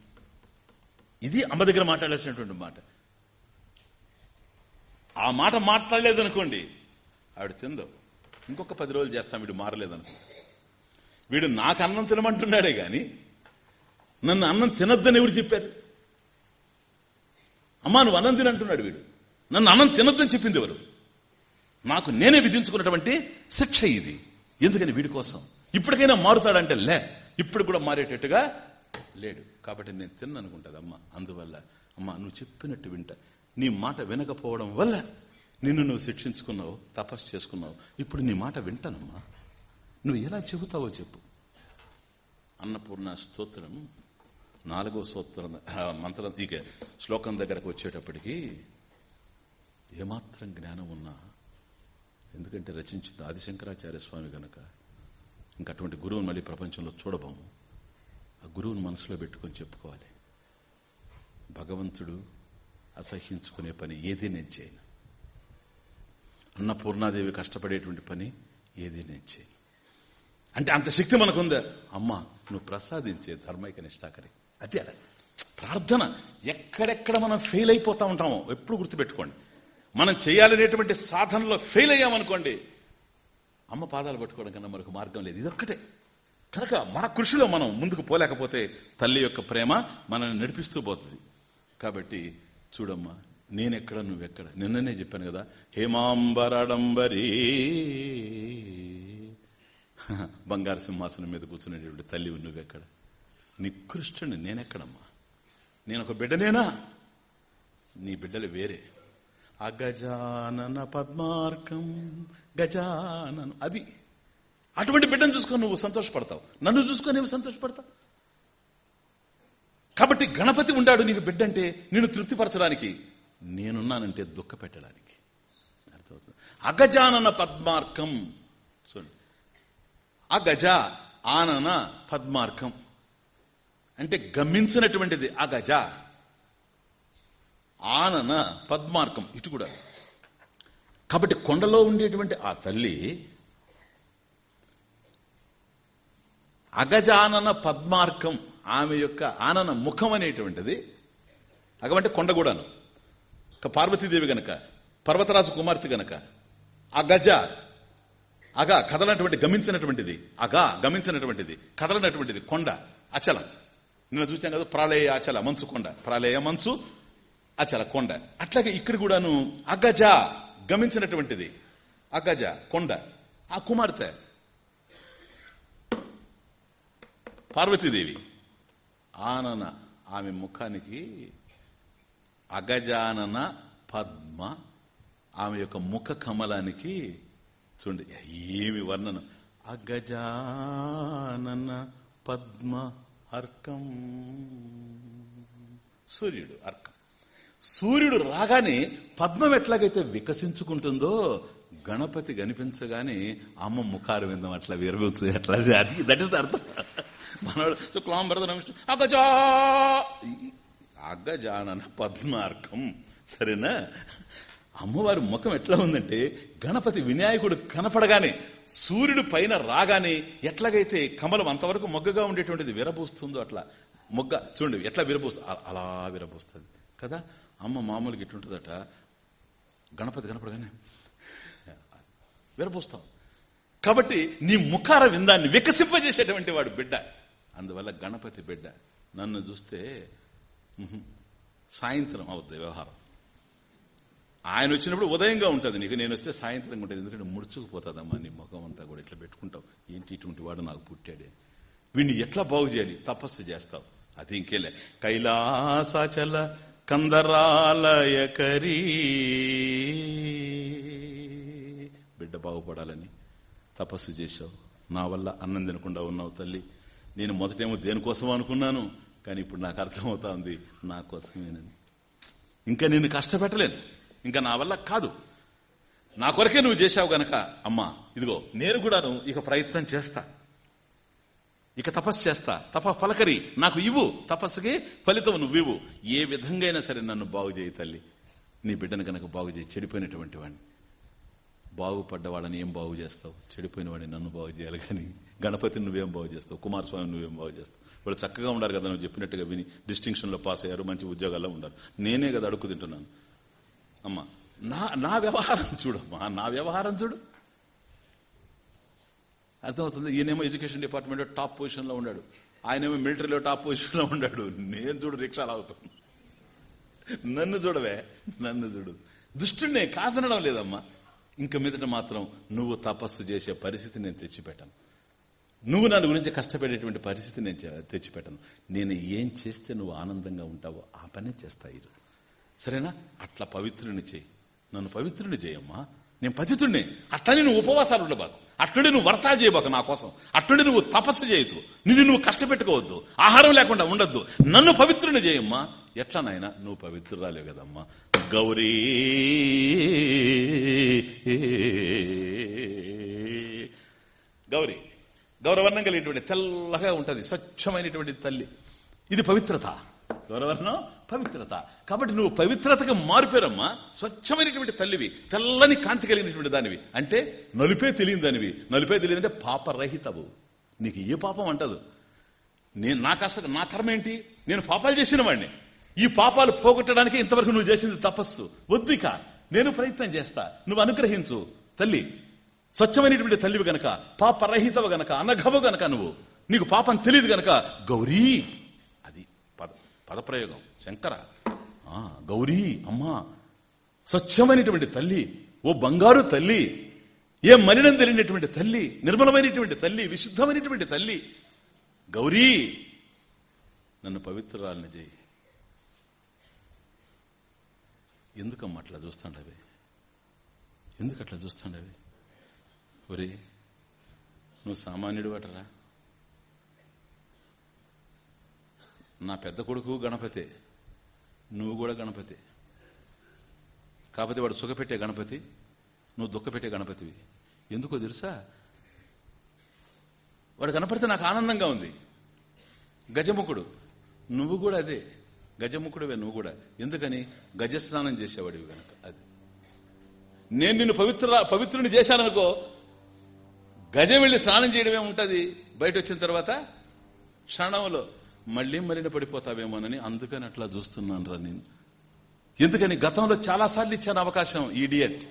ఇది అమ్మ దగ్గర మాట్లాడాల్సినటువంటి మాట. ఆ మాట మాట్లాడలేదనుకోండి ఆవిడ తిందో. ఇంకొక పది రోజులు చేస్తాం వీడు మారలేదనుకో. వీడు నాకు అన్నం తినమంటున్నాడే గాని నన్ను అన్నం తినొద్దని ఎవరు చెప్పారు? అమ్మా నువ్వు అన్నం తినంటున్నాడు వీడు. నన్ను అన్నం తినొద్దని చెప్పింది ఎవరు? నాకు నేనే విధించుకున్నటువంటి శిక్ష ఇది. ఎందుకని వీడి కోసం? ఇప్పటికైనా మారుతాడంటే లే ఇప్పుడు కూడా మారేటట్టుగా లేడు. కాబట్టి నేను తిన్ననుకుంటుంది అమ్మ అందువల్ల అమ్మ నువ్వు చెప్పినట్టు వింటా. నీ మాట వినకపోవడం వల్ల నిన్ను నువ్వు శిక్షించుకున్నావు తపస్సు చేసుకున్నావు. ఇప్పుడు నీ మాట వింటానమ్మా. నువ్వు ఎలా చెబుతావో చెప్పు. అన్నపూర్ణ స్తోత్రం. నాలుగో సూత్రం మంత్రం ఇక శ్లోకం దగ్గరకు వచ్చేటప్పటికి ఏమాత్రం జ్ఞానం ఉన్నా ఎందుకంటే రచించింది ఆదిశంకరాచార్య స్వామి గనక ఇంకా అటువంటి గురువుని మళ్ళీ ప్రపంచంలో చూడబోము. ఆ గురువుని మనసులో పెట్టుకొని చెప్పుకోవాలి. భగవంతుడు అసహ్యించుకునే పని ఏది నేను చేయను. అన్నపూర్ణాదేవి కష్టపడేటువంటి పని ఏది నేను చేయను. అంటే అంత శక్తి మనకుందా? అమ్మా నువ్వు ప్రసాదించే ధర్మైక నిష్ఠాకరి. అదే అలా. ప్రార్థన ఎక్కడెక్కడ మనం ఫెయిల్ అయిపోతూ ఉంటామో ఎప్పుడు గుర్తుపెట్టుకోండి. మనం చేయాలనేటువంటి సాధనలో ఫెయిల్ అయ్యామనుకోండి అమ్మ పాదాలు పట్టుకోవడం కన్నా మరొక మార్గం లేదు. ఇదొక్కటే. కనుక మన కృషిలో మనం ముందుకు పోలేకపోతే తల్లి యొక్క ప్రేమ మనల్ని నడిపిస్తూ పోతుంది. కాబట్టి చూడమ్మా నేనెక్కడ నువ్వెక్కడ? నిన్ననే చెప్పాను కదా హేమాంబరాడంబరీ. బంగారు సింహాసనం మీద కూర్చునేటువంటి తల్లి నువ్వెక్కడ? నికృష్టుని నేనెక్కడమ్మా? నేను ఒక బిడ్డనేనా? నీ బిడ్డలు వేరే. అగజానన పద్మార్కం గజానన. అది. అటువంటి బిడ్డను చూసుకొని నువ్వు సంతోషపడతావు. నన్ను చూసుకొని నువ్వు సంతోషపడతావు. కాబట్టి గణపతి ఉండాడు నీకు బిడ్డ అంటే నేను తృప్తిపరచడానికి నేనున్నానంటే దుఃఖ పెట్టడానికి అర్థమవుతుంది? అగజానన పద్మార్కం. చూడండి. అగజ ఆనన పద్మార్కం. అంటే గమనించినటువంటిది అగజ ఆనన పద్మార్కం ఇటు కూడా. కాబట్టి కొండలో ఉండేటువంటి ఆ తల్లి అగజానన పద్మార్కం ఆమె యొక్క ఆనన ముఖం అనేటువంటిది. అగమంటే కొండ కూడాను. పార్వతీదేవి గనక పర్వతరాజు కుమార్తె గనక అగజ అగ కదలనటువంటి గమించినటువంటిది. అగా గమించినటువంటిది కదలనటువంటిది కొండ అచలం. నిన్న చూసాను కదా ప్రాళయ అచల మంచు కొండ. ప్రాళయ మంచు అచల కొండ. అట్లాగే ఇక్కడ కూడాను అగజ గమించినటువంటిది. అగజ కొండ. ఆ కుమార్తె పార్వతీదేవి. ఆనన ఆమె ముఖానికి అగజానన పద్మ ఆమె యొక్క ముఖ కమలానికి చూడండి ఏమి వర్ణన? అగజానన పద్మ అర్కం. సూర్యుడు అర్కం. సూర్యుడు రాగానే పద్మం ఎట్లాగైతే వికసించుకుంటుందో గణపతి కనిపించగానే అమ్మ ముఖారు విందం అట్లా విరగొచ్చు అట్లా అది దట్ ఇస్ ద అర్థం. మనవాడు శుక్లాం భరత అగజా! అగజానన పద్మార్కం. సరేనా? అమ్మవారి ముఖం ఎట్లా ఉందంటే గణపతి వినాయకుడు కనపడగానే సూర్యుడు పైన రాగానే ఎట్లాగైతే కమలం అంతవరకు మొగ్గగా ఉండేటువంటిది విరబూస్తుందో అట్లా మొగ్గ చూడండి ఎట్లా విరబూస్తుంది అలా విరబూస్తుంది. కదా? అమ్మ మామూలుగా ఎట్లుంటుందట గణపతి కనపడగానే విరబూస్తాం. కాబట్టి నీ ముఖార విందాన్ని వికసింపజేసేటువంటి వాడు బిడ్డ. అందువల్ల గణపతి బిడ్డ. నన్ను చూస్తే సాయంత్రం అవుతుంది వ్యవహారం. ఆయన వచ్చినప్పుడు ఉదయంగా ఉంటుంది. నీకు నేను వస్తే సాయంత్రం ఉంటుంది. ఎందుకంటే ముడుచుకుపోతుందమ్మా నీ ముఖం అంతా కూడా ఇట్లా పెట్టుకుంటావు. ఏంటి ఇటువంటి వాడు నాకు పుట్టాడే? వీడిని ఎట్లా బాగు చేయాలి? తపస్సు చేస్తావు. అది ఇంకేలే. కైలాసాచల కందరాలయకరీ. బిడ్డ బాగుపడాలని తపస్సు చేశావు. నా వల్ల అన్నం తినకుండా ఉన్నావు తల్లి. నేను మొదటేమో దేనికోసం అనుకున్నాను కానీ ఇప్పుడు నాకు అర్థమవుతా ఉంది. నా కోసమేనని. ఇంకా నేను కష్టపెట్టలేను. ఇంకా నా వల్ల కాదు. నా కొరకే నువ్వు చేశావు గనక అమ్మా ఇదిగో నేను కూడాను ఇక ప్రయత్నం చేస్తా. ఇక తపస్సు చేస్తా. తప పలకరి నాకు ఇవ్వు. తపస్సుకి ఫలితం నువ్వు ఇవ్వు ఏ విధంగా అయినా సరే నన్ను బాగు చేయి తల్లి. నీ బిడ్డను కనుక బాగు చేయి చెడిపోయినటువంటి వాడిని బాగుపడ్డవాడని ఏం బాగు చేస్తావు? చెడిపోయిన వాడిని నన్ను బాగు చేయాలి కానీ గణపతిని నువ్వేం బాగు చేస్తావు? కుమారస్వామి నువ్వేం బాగు చేస్తావు? వాళ్ళు చక్కగా ఉండారు కదా నువ్వు చెప్పినట్టుగా విని డిస్టింక్షన్లో పాస్ అయ్యారు మంచి ఉద్యోగాల్లో ఉండారు నేనే కదా అడుగు తింటున్నాను. అమ్మా నా నా వ్యవహారం చూడమ్మా నా వ్యవహారం చూడు. అర్థమవుతుంది? ఈయనేమో ఎడ్యుకేషన్ డిపార్ట్మెంట్ టాప్ పొజిషన్లో ఉన్నాడు. ఆయనేమో మిలిటరీలో టాప్ పొజిషన్లో ఉన్నాడు. నేను చూడు రిక్షాలు అవుతాను నన్ను చూడవే నన్ను చూడు. దుష్టుడినే కాదనడం లేదమ్మా. ఇంక మీదట మాత్రం నువ్వు తపస్సు చేసే పరిస్థితి నేను తెచ్చిపెట్టాను. నువ్వు నన్ను గురించి కష్టపడేటువంటి పరిస్థితి నేను తెచ్చిపెట్టను. నేను ఏం చేస్తే నువ్వు ఆనందంగా ఉంటావో ఆ పనే చేస్తా ఈరోజు. సరేనా? అట్లా పవిత్రుని చేయి. నన్ను పవిత్రుని చేయమ్మా. నేను పతితుడిని అట్లనే నువ్వు ఉపవాసాలు ఉండబాకు. అట్లుండి నువ్వు వర్తాలు చేయబాకు నా కోసం. అట్లుండి నువ్వు తపస్సు చేయొద్దు. నిన్ను నువ్వు కష్టపెట్టుకోవద్దు. ఆహారం లేకుండా ఉండొద్దు. నన్ను పవిత్రుని చేయమ్మా. ఎట్లా నాయన? నువ్వు పవిత్రురాలేవు కదమ్మా. గౌరీ. గౌరీ. గౌరవర్ణం కలిగినటువంటి తెల్లగా ఉంటుంది. స్వచ్ఛమైనటువంటి తల్లి. ఇది పవిత్రత. గౌరవర్ణం? పవిత్రత. కాబట్టి నువ్వు పవిత్రతకు మారిపోయారమ్మా స్వచ్ఛమైనటువంటి తల్లివి. తెల్లని కాంతి కలిగినటువంటి దానివి. అంటే నలుపే తెలియని దానివి. నలుపే తెలియదంటే పాపరహితవు. నీకు ఏ పాపం అంటదు. నేను నాకు అసలు నా కర్మ ఏంటి? నేను పాపాలు చేసిన వాడిని. ఈ పాపాలు పోగొట్టడానికి ఇంతవరకు నువ్వు చేసింది తపస్సు. వద్దిక నేను ప్రయత్నం చేస్తా. నువ్వు అనుగ్రహించు. తల్లి స్వచ్ఛమైనటువంటి తల్లివి గనక పాపరహితవు గనక అనఘవు గనక నువ్వు. నీకు పాపం తెలియదు గనక గౌరీ పదప్రయోగం. శంకర ఆ, గౌరీ అమ్మా స్వచ్ఛమైనటువంటి తల్లి ఓ బంగారు తల్లి ఏ మలినం తెలియనటువంటి తల్లి నిర్మలమైనటువంటి తల్లి విశుద్ధమైనటువంటి తల్లి గౌరీ నన్ను పవిత్రరాలని చేయి. ఎందుకమ్మా అట్లా చూస్తాండవి? ఎందుకు అట్లా చూస్తాండవి? ఒరే నువ్వు సామాన్యుడు అటరా? నా పెద్ద కొడుకు గణపతే. నువ్వు కూడా గణపతి. కాకపోతే వాడు సుఖపెట్టే గణపతి నువ్వు దుఃఖపెట్టే గణపతివి. ఎందుకో తెలుసా? వాడు కనపడితే నాకు ఆనందంగా ఉంది. గజముఖుడు. నువ్వు కూడా అదే. గజముఖుడువే నువ్వు కూడా. ఎందుకని? గజస్నానం చేసేవాడివి కనుక అది. నేను నిన్ను పవిత్ర పవిత్రుని చేశాననుకో గజం వెళ్ళి స్నానం చేయడమే ఉంటుంది. బయట వచ్చిన తర్వాత క్షణంలో మళ్ళీ మరిన పడిపోతావేమోనని అందుకని అట్లా చూస్తున్నాను రా నేను. ఎందుకని గతంలో చాలా సార్లు ఇచ్చాను అవకాశం ఈడియట్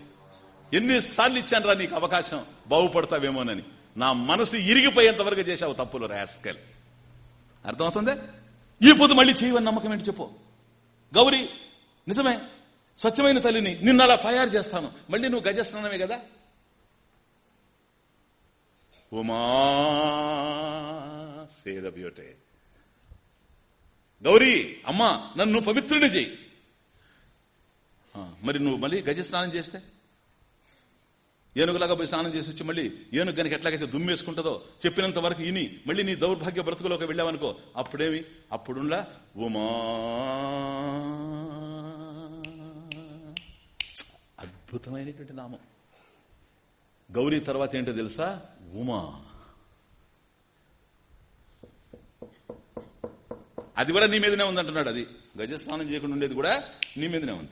ఎన్నిసార్లు ఇచ్చాను రా నీకు అవకాశం? బాగుపడతావేమోనని. నా మనసు ఇరిగిపోయేంత వరకు చేశావు తప్పులు రాస్కల్ అర్థమవుతుందే? ఈ పొద్దు మళ్ళీ చేయవని నమ్మకం ఏంటి చెప్పు. గౌరీ నిజమే. స్వచ్ఛమైన తల్లిని నిన్ను అలా తయారు చేస్తాను. మళ్ళీ నువ్వు గజస్నానమే కదా? ఉమా సేద బ్యూటే. గౌరీ అమ్మా నన్ను పవిత్రుని చెయ్యి మరి నువ్వు మళ్ళీ గజ స్నానం చేస్తే? ఏనుగులాగా పోయి స్నానం చేసి వచ్చి మళ్ళీ ఏనుగు గనక ఎట్లాగైతే దుమ్మేసుకుంటుందో చెప్పినంత వరకు ఇని మళ్ళీ నీ దౌర్భాగ్య బ్రతుకులోకి వెళ్ళావనుకో అప్పుడేమి? అప్పుడుండా ఉమా. అద్భుతమైనటువంటి నామం. గౌరీ తర్వాత ఏంటో తెలుసా? ఉమా. అది కూడా నీ మీదనే ఉంది అంటున్నాడు అది. గజస్నానం చేయకుండా ఉండేది కూడా నీ మీదనే ఉంది.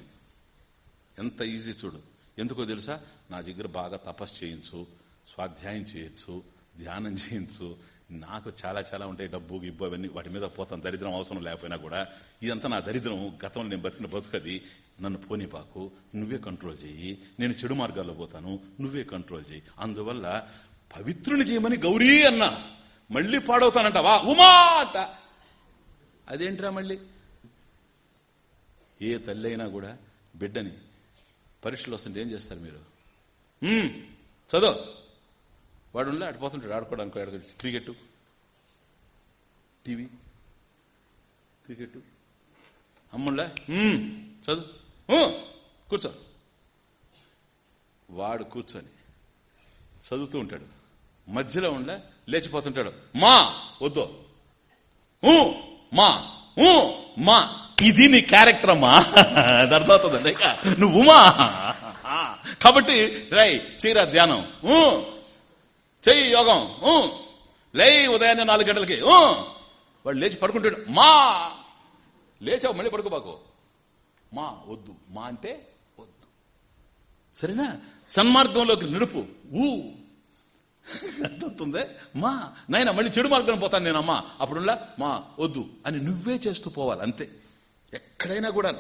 ఎంత ఈజీ చూడు. ఎందుకో తెలుసా? నా దగ్గర బాగా తపస్సు చేయించు స్వాధ్యాయం చేయొచ్చు ధ్యానం చేయించు. నాకు చాలా చాలా ఉంటాయి డబ్బు గిబ్బు అవన్నీ. వాటి మీద పోతాను. దరిద్రం అవసరం లేకపోయినా కూడా. ఇదంతా నా దరిద్రం. గతంలో నేను బతికిన బతుకది నన్ను పోనీ పాకు నువ్వే కంట్రోల్ చేయి. నేను చెడు మార్గాల్లో పోతాను. నువ్వే కంట్రోల్ చేయి. అందువల్ల పవిత్రుని చేయమని గౌరీ అన్నా. మళ్ళీ పాడవుతానంటావా? ఉమా అంట అదేంట్రా మళ్ళీ? ఏ తల్లి అయినా కూడా బిడ్డని పరీక్షలు వస్తుంటే ఏం చేస్తారు మీరు? చదువు. వాడు ఉండే అటు పోతుంటాడు ఆడుకోవడానికి ఆడుకో క్రికెట్ టీవీ. క్రికెట్ అమ్ముళ్ళ చదువు. కూర్చో. వాడు కూర్చొని చదువుతూ ఉంటాడు. మధ్యలో ఉండ లేచిపోతుంటాడు. మా వద్దు. మా ఊ, మా. ఇది నీ క్యారెక్టర్ అమ్మా అది అర్థమవుతుంది నువ్వు మా. కాబట్టి రై చీర ధ్యానం. ఊ, చెయ్యి యోగం. ఊ, లేయి ఉదయాన్నే నాలుగు గంటలకి. ఊ. వాడు లేచి పడుకుంటాడు. మా. లేచావు మళ్ళీ పడుకోబాకు. మా వద్దు. మా అంటే వద్దు. సరేనా? సన్మార్గంలోకి నడుపు. ఊ. అర్థమవుతుంది మా నాయన మళ్ళీ చెడు మార్గం పోతాను నేనమ్మా. అప్పుడులా మా వద్దు అని నువ్వే చేస్తూ పోవాలి అంతే. ఎక్కడైనా కూడా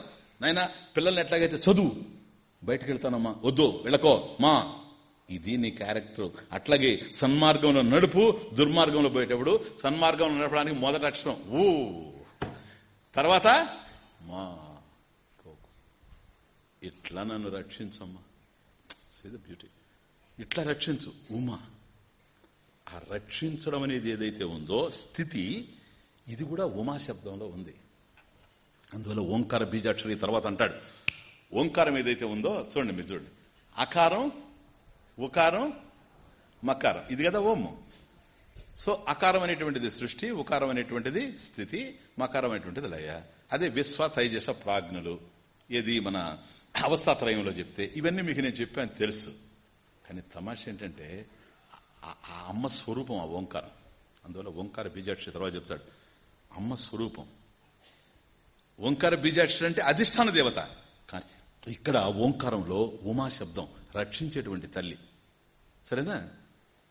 నాయన పిల్లల్ని ఎట్లాగైతే చదువు బయటకు వెళ్తానమ్మా. వద్దు వెళ్ళకో. మా ఇది నీ క్యారెక్టర్. అట్లాగే సన్మార్గంలో నడుపు దుర్మార్గంలో పోయేటప్పుడు సన్మార్గంలో నడపడానికి మొదటి అక్షరం ఊ. తర్వాత మా ఇట్లా నన్ను రక్షించమ్మా. సీ ద బ్యూటీ ఇట్లా రక్షించు. ఉమా. ఆ రక్షించడం అనేది ఏదైతే ఉందో స్థితి ఇది కూడా ఉమా శబ్దంలో ఉంది. అందువల్ల ఓంకార బీజాక్షరి తర్వాత అంటాడు. ఓంకారం ఏదైతే ఉందో చూడండి మీరు చూడండి. అకారం ఉకారం మకారం. ఇది కదా ఓము. సో అకారం అనేటువంటిది సృష్టి ఉకారం అనేటువంటిది స్థితి మకారం అనేటువంటిది లయ. అదే విశ్వ తైజస ప్రాజ్ఞులు. ఏది మన అవస్థాత్రయంలో చెప్తే ఇవన్నీ మీకు నేను చెప్పాను తెలుసు. కానీ తమాష ఏంటంటే ఆ- ఆ అమ్మ స్వరూపం ఆ ఓంకారం. అందువల్ల ఓంకార బీజాక్షి తర్వాత చెప్తాడు. అమ్మ స్వరూపం. ఓంకార బీజాక్షి అంటే అధిష్టాన దేవత. కానీ ఇక్కడ ఓంకారంలో ఉమా శబ్దం రక్షించేటువంటి తల్లి. సరేనా?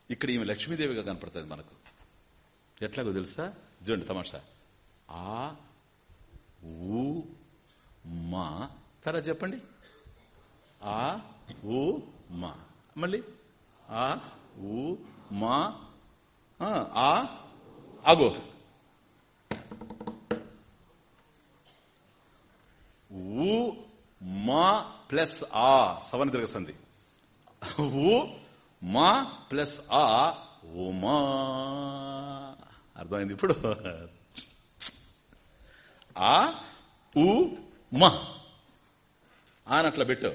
ఇక్కడ ఈమె లక్ష్మీదేవిగా కనపడుతుంది మనకు. ఎట్లాగో తెలుసా? చూడండి తమాషా. ఆ ఊ మా. తర్వాత చెప్పండి. ఆ ఊ మా. మళ్ళీ? ఆ ఊ మా ఆ, అగో. ఊ మా ప్లస్ ఆ సవన తిరగ సంధి ఊ మా ప్లస్ ఆ ఉమా అర్థమైంది ఇప్పుడు? ఆ ఉ మా. అని అట్లా పెట్టు.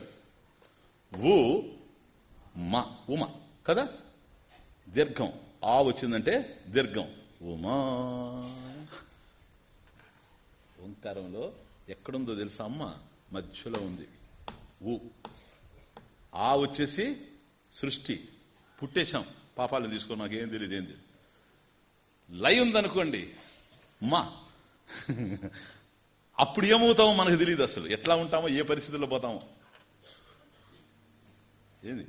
ఉ మా ఉమ కదా? దీర్ఘం. ఆ వచ్చిందంటే దీర్ఘం. ఉమా. ఓంకారంలో ఎక్కడుందో తెలుసా అమ్మ? మధ్యలో ఉంది. ఊ. ఆ వచ్చేసి సృష్టి. పుట్టేశాం. పాపాలను తీసుకొని మాకేం తెలియదు ఏం తెలియదు లయ ఉందనుకోండి మా. అప్పుడు ఏమవుతామో మనకు తెలియదు అసలు. ఎట్లా ఉంటామో ఏ పరిస్థితుల్లో పోతామో. ఏంది?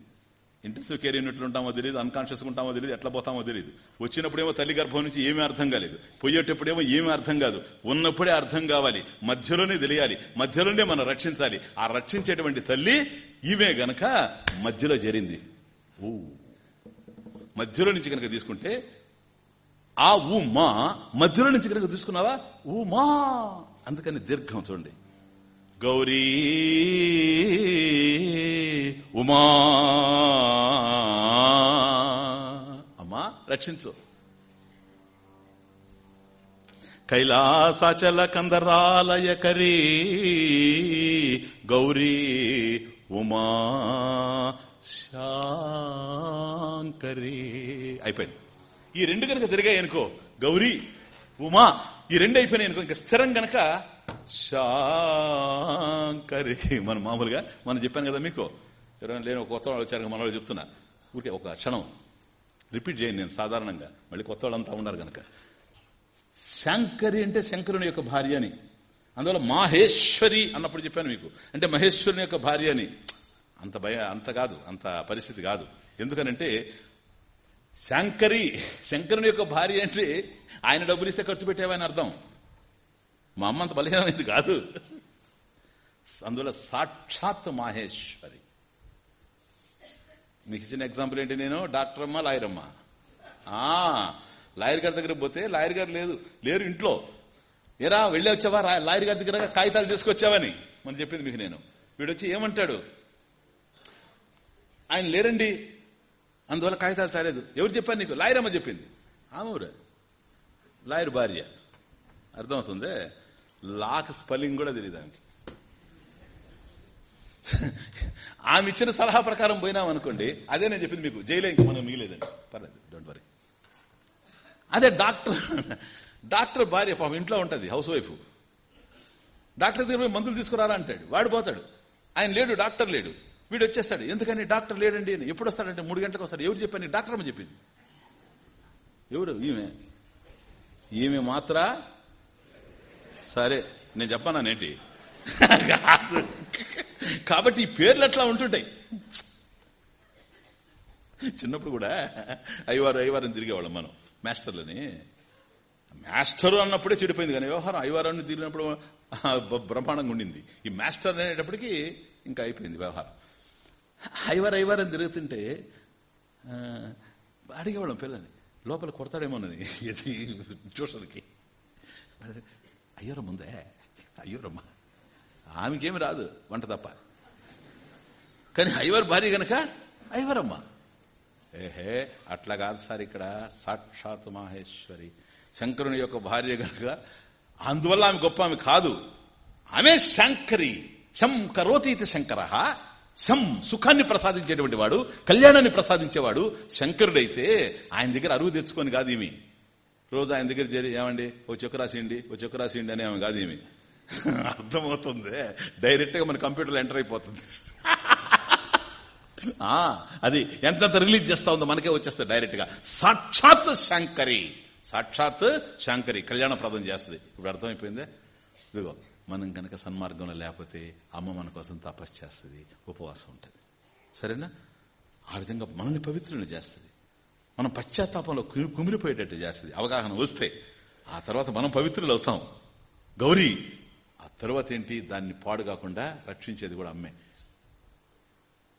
ఇంటెన్సివ్ కేర్ యూనిట్లు ఉంటామో తెలియదు అన్కాన్షియస్ ఉంటామో తెలియదు ఎట్లా పోతామో తెలియదు వచ్చినప్పుడేమో తల్లి గర్భం నుంచి ఏమీ అర్థం కాలేదు. పోయేటప్పుడేమో ఏమీ అర్థం కాదు. ఉన్నప్పుడే అర్థం కావాలి. మధ్యలోనే తెలియాలి. మధ్యలోనే మనం రక్షించాలి. ఆ రక్షించేటువంటి తల్లి ఈమె గనక మధ్యలో చేరింది. ఊ. మధ్యలో నుంచి కనుక తీసుకుంటే ఆ ఉమా మధ్యలో నుంచి కనుక తీసుకున్నావా? ఉమా అందుకని దీర్ఘం చూడండి. గౌరీ ఉమా. అమ్మా రక్షించు. కైలాసాచల కందరాలయ కరీ గౌరీ ఉమా శాంకరీ. అయిపోయింది. ఈ రెండు కనుక జరిగాయి అనుకో గౌరీ ఉమా ఈ రెండు అయిపోయినాయి అనుకో ఇంకా స్థిరం గనక శాంకరి. మన మామూలుగా మనం చెప్పాను కదా మీకు? ఎవరైనా లేని ఒక కొత్త వాళ్ళు వచ్చారు మనవాళ్ళు చెప్తున్నా. ఊరికే ఒక క్షణం. రిపీట్ చేయండి నేను సాధారణంగా. మళ్ళీ కొత్త వాళ్ళంతా ఉన్నారు కనుక శాంకరి అంటే శంకరుని యొక్క భార్య అని. అందువల్ల మాహేశ్వరి అన్నప్పుడు చెప్పాను మీకు. అంటే మహేశ్వరుని యొక్క భార్య అని. అంత భయ అంత కాదు అంత పరిస్థితి కాదు. ఎందుకనంటే శంకరి శంకరుని యొక్క భార్య అంటే ఆయన డబ్బులు ఇస్తే ఖర్చు పెట్టేవని అర్థం. మా అమ్మ అంత బలహీనమైంది కాదు. అందువల్ల సాక్షాత్ మాహేశ్వరి. మీకు ఇచ్చిన ఎగ్జాంపుల్ ఏంటి నేను? డాక్టర్ అమ్మ లాయర్ అమ్మ. ఆ లాయర్ గారి దగ్గర పోతే లాయర్ గారు లేదు లేరు ఇంట్లో. ఏరా వెళ్ళి వచ్చావా? లాయర్ గారి దగ్గర కాగితాలు తీసుకొచ్చావని మనం చెప్పింది మీకు నేను. వీడు వచ్చి ఏమంటాడు? ఆయన లేరండి. అందువల్ల కాగితాలు చాలేదు ఎవరు చెప్పారు నీకు? లాయర్ అమ్మ చెప్పింది. ఆమె లాయర్ భార్య. అర్థమవుతుంది? లాక్ స్పెల్లింగ్ కూడా తెలియదు ఆమెకి. ఆమె ఇచ్చిన సలహా ప్రకారం పోయినాం అనుకోండి అదే నేను చెప్పింది మీకు. జైలే ఇంక మనం మిగిలేదండి. పర్లేదు డోంట్ వరీ అదే డాక్టర్ డాక్టర్ భార్య పాపం ఇంట్లో ఉంటుంది హౌస్ వైఫ్ డాక్టర్ దగ్గర పోయి మందులు తీసుకురారా అంటాడు. వాడు పోతాడు. ఆయన లేడు డాక్టర్ లేడు. వీడు వచ్చేస్తాడు. ఎందుకని డాక్టర్ లేడండి అని. ఎప్పుడు వస్తాడంటే మూడు గంటలకు వస్తాడు. ఎవరు చెప్పాను? డాక్టర్ అమ్మ చెప్పింది. ఎవరు? ఈమె. ఈమె మాత్ర సరే నేను చెప్పానేంటి కాబట్టి ఈ పేర్లు అట్లా ఉంటుంటాయి? చిన్నప్పుడు కూడా అయ్యవారు అయ్యవారిని తిరిగేవాళ్ళం మనం. మాస్టర్లని. మాస్టర్ అన్నప్పుడే చెడిపోయింది కానీ వ్యవహారం అయ్యవారాన్ని తిరిగినప్పుడు బ్రహ్మాండంగా ఉండింది. ఈ మాస్టర్ అనేటప్పటికీ ఇంకా అయిపోయింది వ్యవహారం. అయ్యవారు అయ్యవారు తిరుగుతుంటే అడిగేవాళ్ళం పిల్లని లోపల కొడతాడేమోనని ట్యూషన్కి అయ్యోరం ఉందే. అయ్యోరమ్మ ఆమెకేమి రాదు వంట తప్ప. కానీ అయ్యవారి భార్య గనక అయ్యవారమ్మ. ఏహే అట్లా కాదు సార్ ఇక్కడ. సాక్షాత్ మహేశ్వరి. శంకరుని యొక్క భార్య గనక అందువల్ల ఆమె గొప్ప ఆమె కాదు. ఆమె శంకరి. చం కరోతి ఇది శంకర. శం సుఖాన్ని ప్రసాదించేటువంటి వాడు కళ్యాణాన్ని ప్రసాదించేవాడు శంకరుడైతే ఆయన దగ్గర అరువు తెచ్చుకొని కాదు ఈమె. రోజు ఆయన దగ్గర చేరి ఏమండి? ఓ చెక్ రాసియండి ఓ చెక్ రాసియండి అని ఆమె కాదు ఏమి అర్థమవుతుంది. డైరెక్ట్గా మన కంప్యూటర్లో ఎంటర్ అయిపోతుంది. ఆ, అది ఎంతంత రిలీజ్ చేస్తా ఉందో మనకే వచ్చేస్తుంది డైరెక్ట్గా సాక్షాత్ శంకరి. సాక్షాత్ శంకరి. కళ్యాణప్రదం చేస్తుంది. ఇప్పుడు అర్థమైపోయిందే? ఇదిగో మనం కనుక సన్మార్గంలో లేకపోతే అమ్మ మన కోసం తపస్సు చేస్తుంది. ఉపవాసం ఉంటుంది. సరేనా? ఆ విధంగా మనల్ని పవిత్రుని చేస్తుంది. మనం పశ్చాత్తాపంలో కుమిలిపోయేటట్టు చేస్తుంది. అవగాహన వస్తే ఆ తర్వాత మనం పవిత్రులు అవుతాం. గౌరీ ఆ తర్వాత ఏంటి? దాన్ని పాడు కాకుండా రక్షించేది కూడా అమ్మే.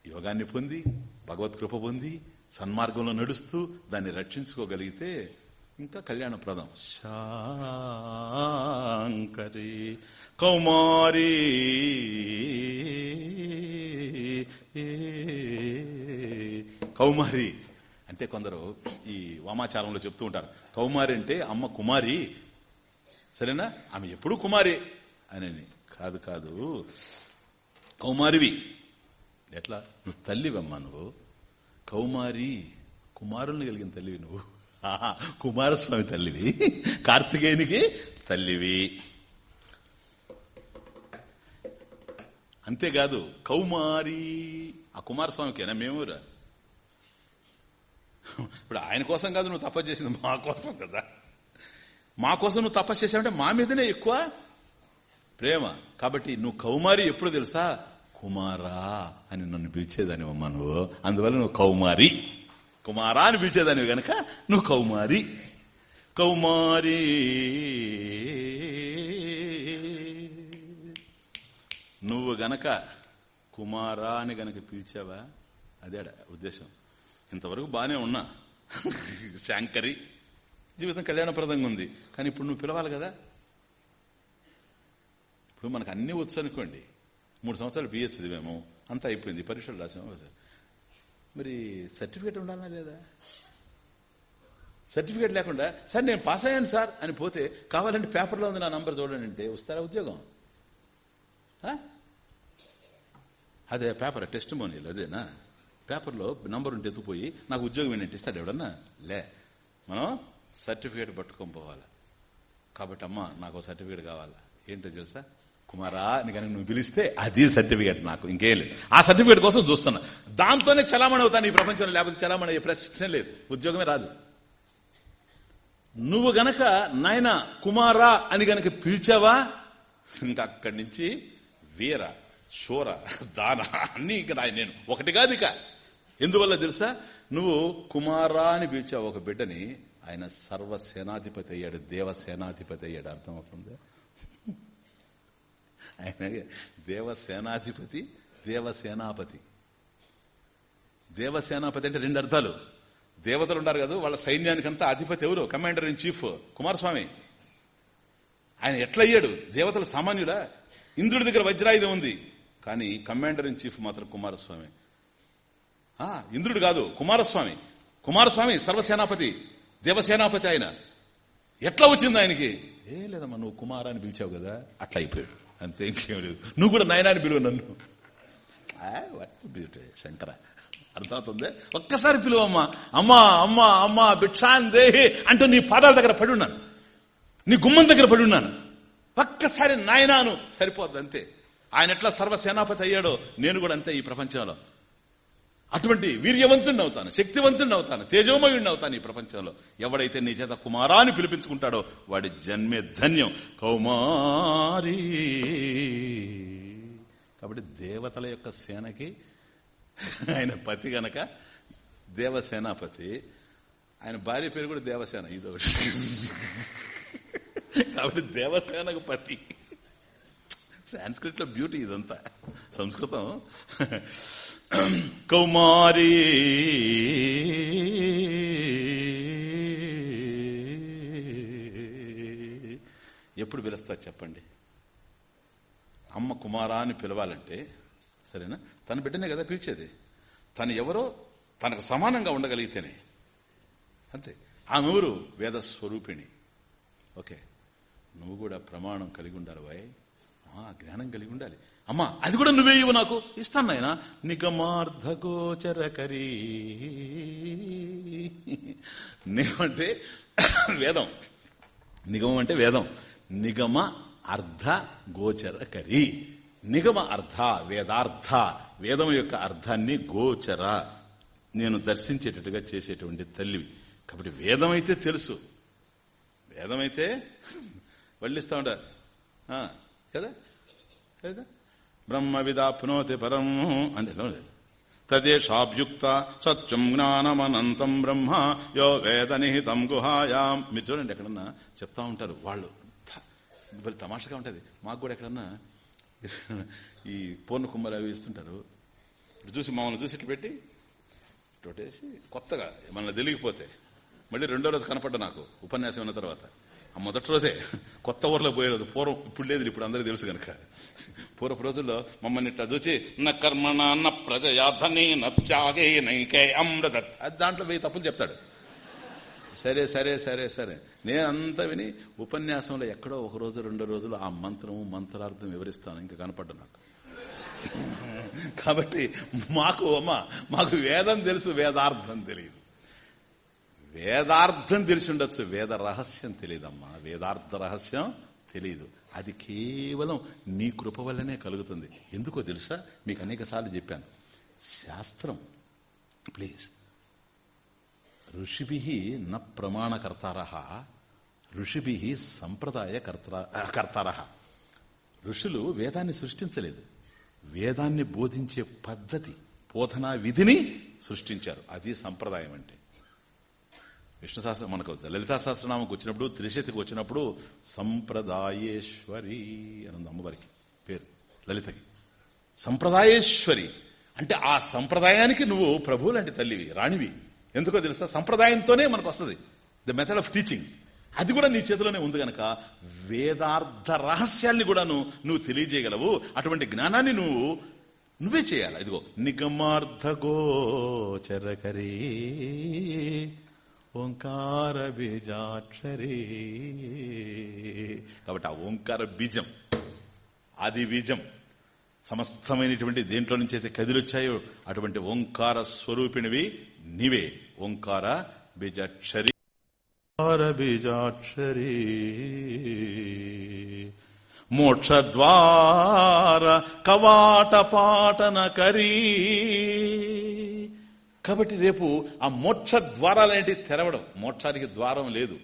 యోగాన్ని పొంది భగవత్ కృప పొంది సన్మార్గంలో నడుస్తూ దాన్ని రక్షించుకోగలిగితే ఇంకా కళ్యాణప్రదం. శాంకరి కౌమారి కౌమారి అంతే కొందరు ఈ వామాచారంలో చెప్తూ ఉంటారు కౌమారి అంటే అమ్మ కుమారి. సరేనా? ఆమె ఎప్పుడు కుమారి అని కాదు కాదు. కౌమారివి. ఎట్లా? నువ్వు తల్లివమ్మా నువ్వు. కౌమారి కుమారుల్ని కలిగిన తల్లివి నువ్వు. ఆహా, కుమారస్వామి తల్లివి. కార్తికేయునికి తల్లివి. అంతేకాదు కౌమారి. ఆ కుమారస్వామికేనా? మేమురా ఇప్పుడు ఆయన కోసం కాదు నువ్వు తపస్సు చేసింది మా కోసం కదా. మా కోసం నువ్వు తపస్సు చేసావంటే మా మీదనే ఎక్కువ ప్రేమ. కాబట్టి నువ్వు కౌమారి ఎప్పుడు తెలుసా? కుమారా అని నన్ను పిలిచేదాని అమ్మా నువ్వు. అందువల్ల నువ్వు కౌమారి. కుమారా అని పిలిచేదానివి గనక నువ్వు కౌమారి. కౌమారి. నువ్వు గనక కుమారా అని గనక పిలిచావా? అదే ఉద్దేశం. ఇంతవరకు బాగానే ఉన్నా. శాంకరి. జీవితం కళ్యాణప్రదంగా ఉంది. కానీ ఇప్పుడు నువ్వు పిలవాలి కదా? ఇప్పుడు మనకు అన్నీ వచ్చు అనుకోండి. మూడు సంవత్సరాలు బిఏ చదివాము. అంతా అయిపోయింది. పరీక్షలు రాసాము మరి సర్టిఫికేట్ ఉండాలా లేదా? సర్టిఫికేట్ లేకుండా సార్ నేను పాస్ అయ్యాను సార్ అని పోతే కావాలంటే పేపర్లో ఉంది నా నంబర్ చూడండి అంటే వస్తారా ఉద్యోగం? అదే పేపర్ టెస్ట్ మోనీలు అదేనా? పేపర్లో నంబర్ ఉంటే ఎత్తుకుపోయి నాకు ఉద్యోగం ఏంటంటే ఇస్తాడు ఎవడన్నా? లే మనం సర్టిఫికేట్ పట్టుకొని పోవాలి. కాబట్టి అమ్మ నాకు సర్టిఫికేట్ కావాలా. ఏంటో తెలుసా? కుమారా అని కనుక నువ్వు పిలిస్తే అది సర్టిఫికేట్ నాకు ఇంకేం లేదు. ఆ సర్టిఫికేట్ కోసం చూస్తున్నా. దాంతోనే చలామణి అవుతాను ఈ ప్రపంచంలో లేకపోతే చలామణి అయ్యే ప్రశ్న లేదు. ఉద్యోగమే రాదు. నువ్వు గనక నాయన కుమారా అని గనక పిలిచావా? ఇంకా అక్కడి నుంచి వీర శూర దాన అన్ని ఇక నేను. ఒకటి కాదు ఇక. ఎందువల్ల తెలుసా? నువ్వు కుమారా అని పిలిచావు ఒక బిడ్డని ఆయన సర్వసేనాధిపతి అయ్యాడు దేవసేనాధిపతి అయ్యాడు. అర్థమవుతుంది ఆయన దేవసేనాధిపతి దేవసేనాపతి. దేవసేనాపతి అంటే రెండు అర్థాలు. దేవతలు ఉన్నారు కదా వాళ్ళ సైన్యానికంతా అధిపతి ఎవరు? Commander in chief Kumaraswamy. ఆయన ఎట్లయ్యాడు దేవతలు సామాన్యుడా? ఇంద్రుడి దగ్గర వజ్రాయుధం ఉంది. కానీ కమాండర్ ఇన్ చీఫ్ మాత్రం కుమారస్వామి. ఇంద్రుడు కాదు కుమారస్వామి. కుమారస్వామి సర్వసేనాపతి దేవసేనాపతి ఆయన. ఎట్లా వచ్చింది ఆయనకి? ఏ లేదమ్మా నువ్వు కుమార అని పిలిచావు కదా అట్లా అయిపోయాడు. అంతే ఇంకేం లేదు. నువ్వు కూడా నాయనాన్ని పిలువు నన్ను. ఆ, శంకర. అర్థమవుతుంది? ఒక్కసారి పిలువమ్మా. అమ్మా అమ్మా అమ్మా భిక్షాన్ దేహి అంటూ నీ పాదాల దగ్గర పడి ఉన్నాను. నీ గుమ్మం దగ్గర పడి ఉన్నాను. ఒక్కసారి నాయనాను సరిపోద్ది అంతే. ఆయన ఎట్లా సర్వసేనాపతి అయ్యాడో నేను కూడా అంతే ఈ ప్రపంచంలో. అటువంటి వీర్యవంతుడిని అవుతాను శక్తివంతుడిని అవుతాను తేజోమయుడిని అవుతాను ఈ ప్రపంచంలో. ఎవడైతే నీ చేత కుమారాన్ని పిలిపించుకుంటాడో వాడి జన్మే ధన్యం. కౌమారి. కాబట్టి దేవతల యొక్క సేనకి ఆయన పతి గనక దేవసేనాపతి ఆయన భార్య పేరు కూడా దేవసేన. ఇదో కాబట్టి దేవసేనకు పతి. సాంస్క్రిట్లో బ్యూటీ ఇదంతా. సంస్కృతం. కౌమారి. ఎప్పుడు పిలుస్తా చెప్పండి? అమ్మ కుమారా అని పిలవాలంటే సరేనా? తన బిడ్డనే కదా పిలిచేది. తను ఎవరో తనకు సమానంగా ఉండగలిగితేనే. అంతే. ఆమె ఎవరు వేద స్వరూపిణి. ఓకే. నువ్వు కూడా ప్రమాణం కలిగి ఉండాలి వాయ్ జ్ఞానం కలిగి ఉండాలి. అమ్మా అది కూడా నువ్వే ఇవ్వు నాకు. ఇస్తాను నాయన. నిగమార్థగోచరకరీ నిగమంటే వేదం. నిగమం అంటే వేదం. నిగమ అర్ధ గోచరకరి. నిగమ అర్ధ వేదార్థ. వేదం యొక్క అర్థాన్ని గోచర. నేను దర్శించేటట్టుగా చేసేటువంటి తల్లివి. కాబట్టి వేదం అయితే తెలుసు. వేదమైతే వల్లిస్తా ఉంటా. కదా? కదా? బ్రహ్మ విదాప్నోతి పరం అంటే తదేషాభ్యుక్త సత్యం జ్ఞానమనంతం బ్రహ్మ యో వేద నిహితం గుహాయాం. మీరు చూడండి ఎక్కడన్నా చెప్తా ఉంటారు వాళ్ళు. భలే తమాషగా ఉంటుంది. మాకు కూడా ఎక్కడన్నా ఈ పూర్ణ కుమ్మలు అవి ఇస్తుంటారు. చూసి మమ్మల్ని చూసి ఇటు పెట్టి ఇటు కొత్తగా మనల్ని తెలియకపోతే మళ్ళీ రెండో రోజు కనపడ్డా నాకు. ఉపన్యాసం ఉన్న తర్వాత. మొదటి రోజే కొత్త ఊర్లో పోయేది పూర్వం ఇప్పుడు లేదు ఇప్పుడు అందరూ తెలుసు కనుక పూర్వపు రోజుల్లో మమ్మల్ని ఇట్లా చూచి న కర్మణ న ప్రజయాధని నత్యాగే నైకే అమృత అది దాంట్లో వెయ్యి తప్పులు చెప్తాడు. సరే సరే సరే సరే. నేను అంతా విని ఉపన్యాసంలో ఎక్కడో ఒక రోజు రెండో రోజులు ఆ మంత్రము మంత్రార్థం వివరిస్తాను. ఇంకా కనపడ్డా నాకు. కాబట్టి మాకు అమ్మ మాకు వేదం తెలుసు వేదార్థం తెలియదు. వేదార్థం తెలిసి ఉండొచ్చు వేద రహస్యం తెలియదమ్మా వేదార్థ రహస్యం తెలియదు అది కేవలం నీ కృప వల్లనే కలుగుతుంది. ఎందుకో తెలుసా? మీకు అనేక సార్లు చెప్పాను. శాస్త్రం ప్లీజ్. ఋషిభి న ప్రమాణకర్తార ఋషిభి సంప్రదాయ కర్తార. ఋషులు వేదాన్ని సృష్టించలేదు. వేదాన్ని బోధించే పద్ధతి బోధనా విధిని సృష్టించారు. అది సంప్రదాయం అంటే. విష్ణు శాస్త్రం మనకు లలితా సహస్రనామకు వచ్చినప్పుడు త్రిశతికి వచ్చినప్పుడు సంప్రదాయేశ్వరి అనంద అమ్మవారికి పేరు లలితకి. సంప్రదాయేశ్వరి. అంటే ఆ సంప్రదాయానికి నువ్వు ప్రభువు లాంటి తల్లివి రాణివి. ఎందుకో తెలుసా? సంప్రదాయంతోనే మనకు వస్తుంది. ద మెథడ్ ఆఫ్ టీచింగ్ అది కూడా నీ చేతిలోనే ఉంది గనక వేదార్థ రహస్యాన్ని కూడా నువ్వు తెలియజేయగలవు. అటువంటి జ్ఞానాన్ని నువ్వు నువ్వే చేయాలి. ఇదిగో నిగమార్థగోచరకరీ ఓంకార బీజాక్షరీ. కాబట్టి ఆ ఓంకార బీజం అది బీజం సమస్తమైనటువంటి దేంట్లో నుంచి అయితే కదిలొచ్చాయో అటువంటి ఓంకార స్వరూపిణివి నీవే. ఓంకార బీజాక్షరి. బీజాక్షరీ. మోక్షద్వార కవాట పాటన కరీ. కాబట్టి రేపు ఆ మోక్ష ద్వారాలనేటి తెరవడం. మోక్షానికి ద్వారం లేదు.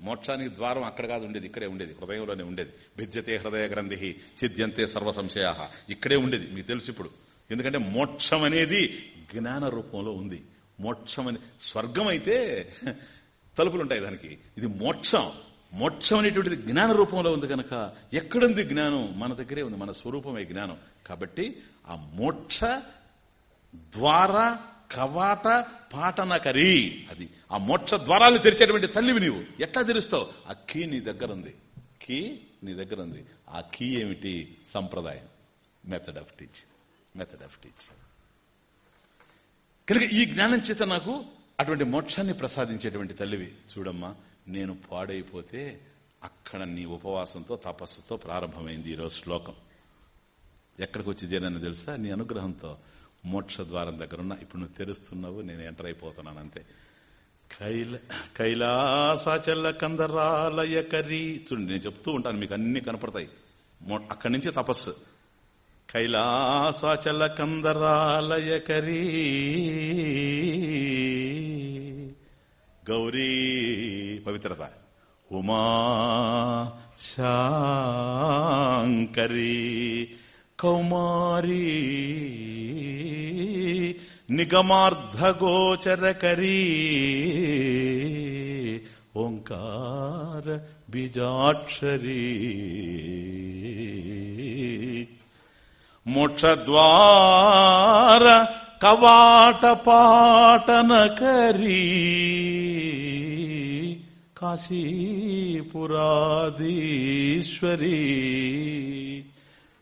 మోక్షానికి ద్వారం అక్కడ కాదు ఉండేది ఇక్కడే ఉండేది. హృదయంలోనే ఉండేది. భిద్యతే హృదయ గ్రంథి చిద్యంతే సర్వ సంశయ. ఇక్కడే ఉండేది మీకు తెలుసు ఇప్పుడు. ఎందుకంటే మోక్షం అనేది జ్ఞాన రూపంలో ఉంది. మోక్షం అని స్వర్గం అయితే తలుపులుంటాయి దానికి. ఇది మోక్షం. మోక్షం అనేటువంటిది జ్ఞాన రూపంలో ఉంది కనుక ఎక్కడుంది జ్ఞానం? మన దగ్గరే ఉంది. మన స్వరూపమే జ్ఞానం. కాబట్టి ఆ మోక్ష ద్వారా కవాట పాటనకరి. అది ఆ మోక్ష ద్వారాలు తెరిచేటువంటి తల్లివి నీవు. ఎట్లా తెరుస్తావు? ఆ కీ నీ దగ్గర ఉంది కీ నీ దగ్గర ఉంది ఆ కీ ఏమిటి? సంప్రదాయం. Method of teaching method of teaching కనుక ఈ జ్ఞానం చేత నాకు అటువంటి మోక్షాన్ని ప్రసాదించేటువంటి తల్లివి. చూడమ్మా నేను పాడైపోతే అక్కడ నీ ఉపవాసంతో తపస్సుతో ప్రారంభమైంది ఈరోజు శ్లోకం. ఎక్కడికి వచ్చి చేరని తెలుసా? నీ అనుగ్రహంతో. మోక్ష ద్వారం దగ్గర ఉన్న ఇప్పుడు నువ్వు తెరుస్తున్నావు నేను ఎంటర్ అయిపోతున్నాను అంతే. కైల కైలాసాచల్ల కందరాలయ కరీ. చూడండి నేను చెప్తూ ఉంటాను మీకు అన్ని కనపడతాయి. అక్కడి నుంచి తపస్సు. కైలాసాచల కందరాలయ కరీ. గౌరీ పవిత్రత. ఉమా శాంకరీ. కౌమారీ నిగమార్ధగోచరకరీ ఓంకార బీజాక్షరీ మోక్షద్వార కవాట పాటనకరీ కాశీపురాధీశ్వరీ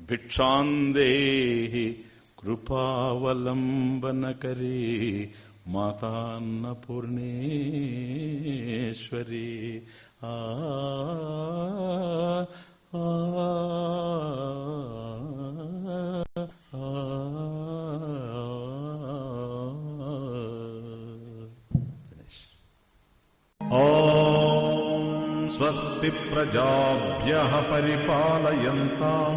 భిక్షాందేహి కృపావలంబనకరీ మాతాన్నపూర్ణేశ్వరి ఆ స్వస్తి ప్రజాభ్య పరిపాలయంతాం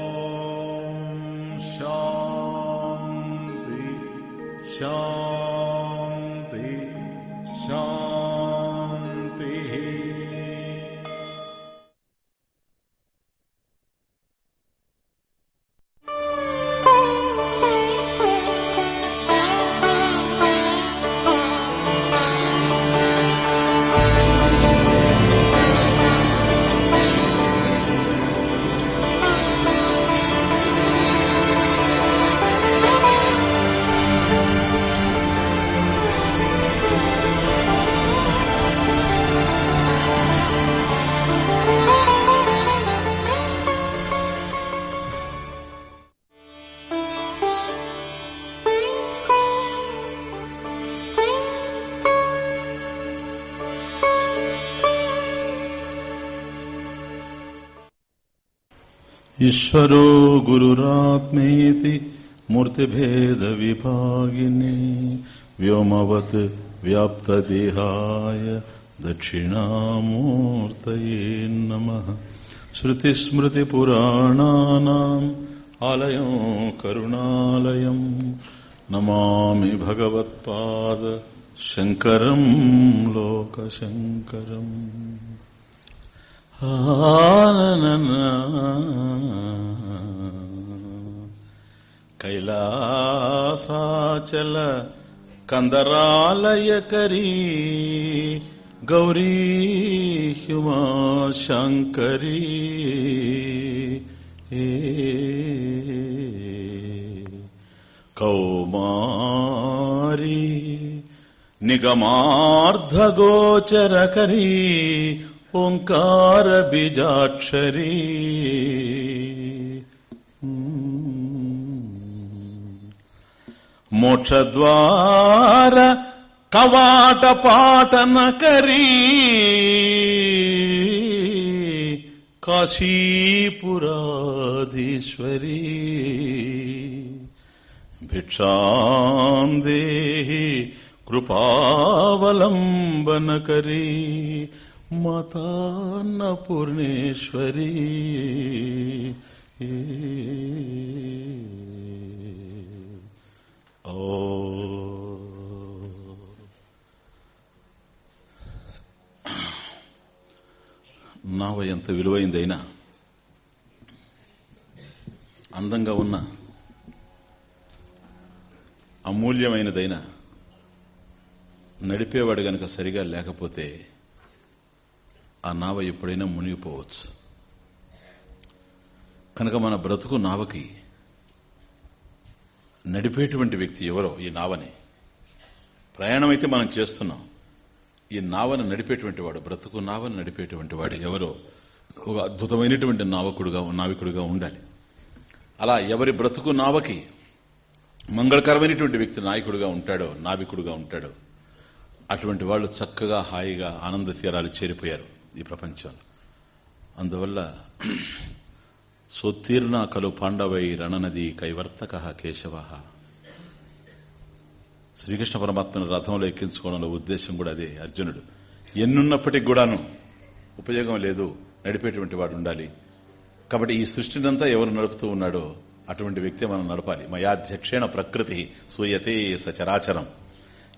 show. ఈశ్వరో గురురాత్మేతి మూర్తిభేద విభాగిని వ్యోమవత్ వ్యాప్తదేహాయ దక్షిణామూర్తయే నమ. శృతిస్మృతిపురాణానాం ఆలయం కరుణాలయం. నమామి భగవత్పాద శంకరం లోకశంకరం. కైలాసాచల కందరాలయకరీ గౌరీ హ్యుమా శంకరీ. కౌమారీ నిగమార్ధగోచరకరీ ఓంకార బీజాక్షరీ మోక్షద్వార కవాట పాటన కరీ. కాశీపురాధీశ్వరీ. భిక్షాందేహి కృపావలంబన కరీ మతాన్న పూర్ణేశ్వరీ ఓ నావ ఎంత విలువైందైనా అందంగా ఉన్న అమూల్యమైనదైనా నడిపేవాడు గనక సరిగా లేకపోతే ఆ నావ ఎప్పుడైనా మునిగిపోవచ్చు. కనుక మన బ్రతుకు నావకి నడిపేటువంటి వ్యక్తి ఎవరో ఈ నావని? ప్రయాణం అయితే మనం చేస్తున్నాం. ఈ నావను నడిపేటువంటి వాడు బ్రతుకు నావను నడిపేటువంటి వాడు ఎవరో ఒక అద్భుతమైనటువంటి నావకుడుగా నావికుడుగా ఉండాలి. అలా ఎవరి బ్రతుకు నావకి మంగళకరమైనటువంటి వ్యక్తి నాయకుడుగా ఉంటాడో నావికుడుగా ఉంటాడో అటువంటి వాళ్ళు చక్కగా హాయిగా ఆనంద తీరాలు చేరిపోయారు. ఈ ప్రపంచంలో అందువల్ల సోత్తీర్ణ కలు పాండవై రణనది కైవర్తక కేశవ. శ్రీకృష్ణ పరమాత్మను రథంలో ఎక్కించుకోవడంలో ఉద్దేశం కూడా అదే అర్జునుడు. ఎన్నున్నప్పటికి కూడాను ఉపయోగం లేదు నడిపేటువంటి వాడు ఉండాలి. కాబట్టి ఈ సృష్టినంతా ఎవరు నడుపుతూ ఉన్నాడో అటువంటి వ్యక్తి మనం నడపాలి. మయాధ్యక్షేణ ప్రకృతి సూయతే సచరాచరం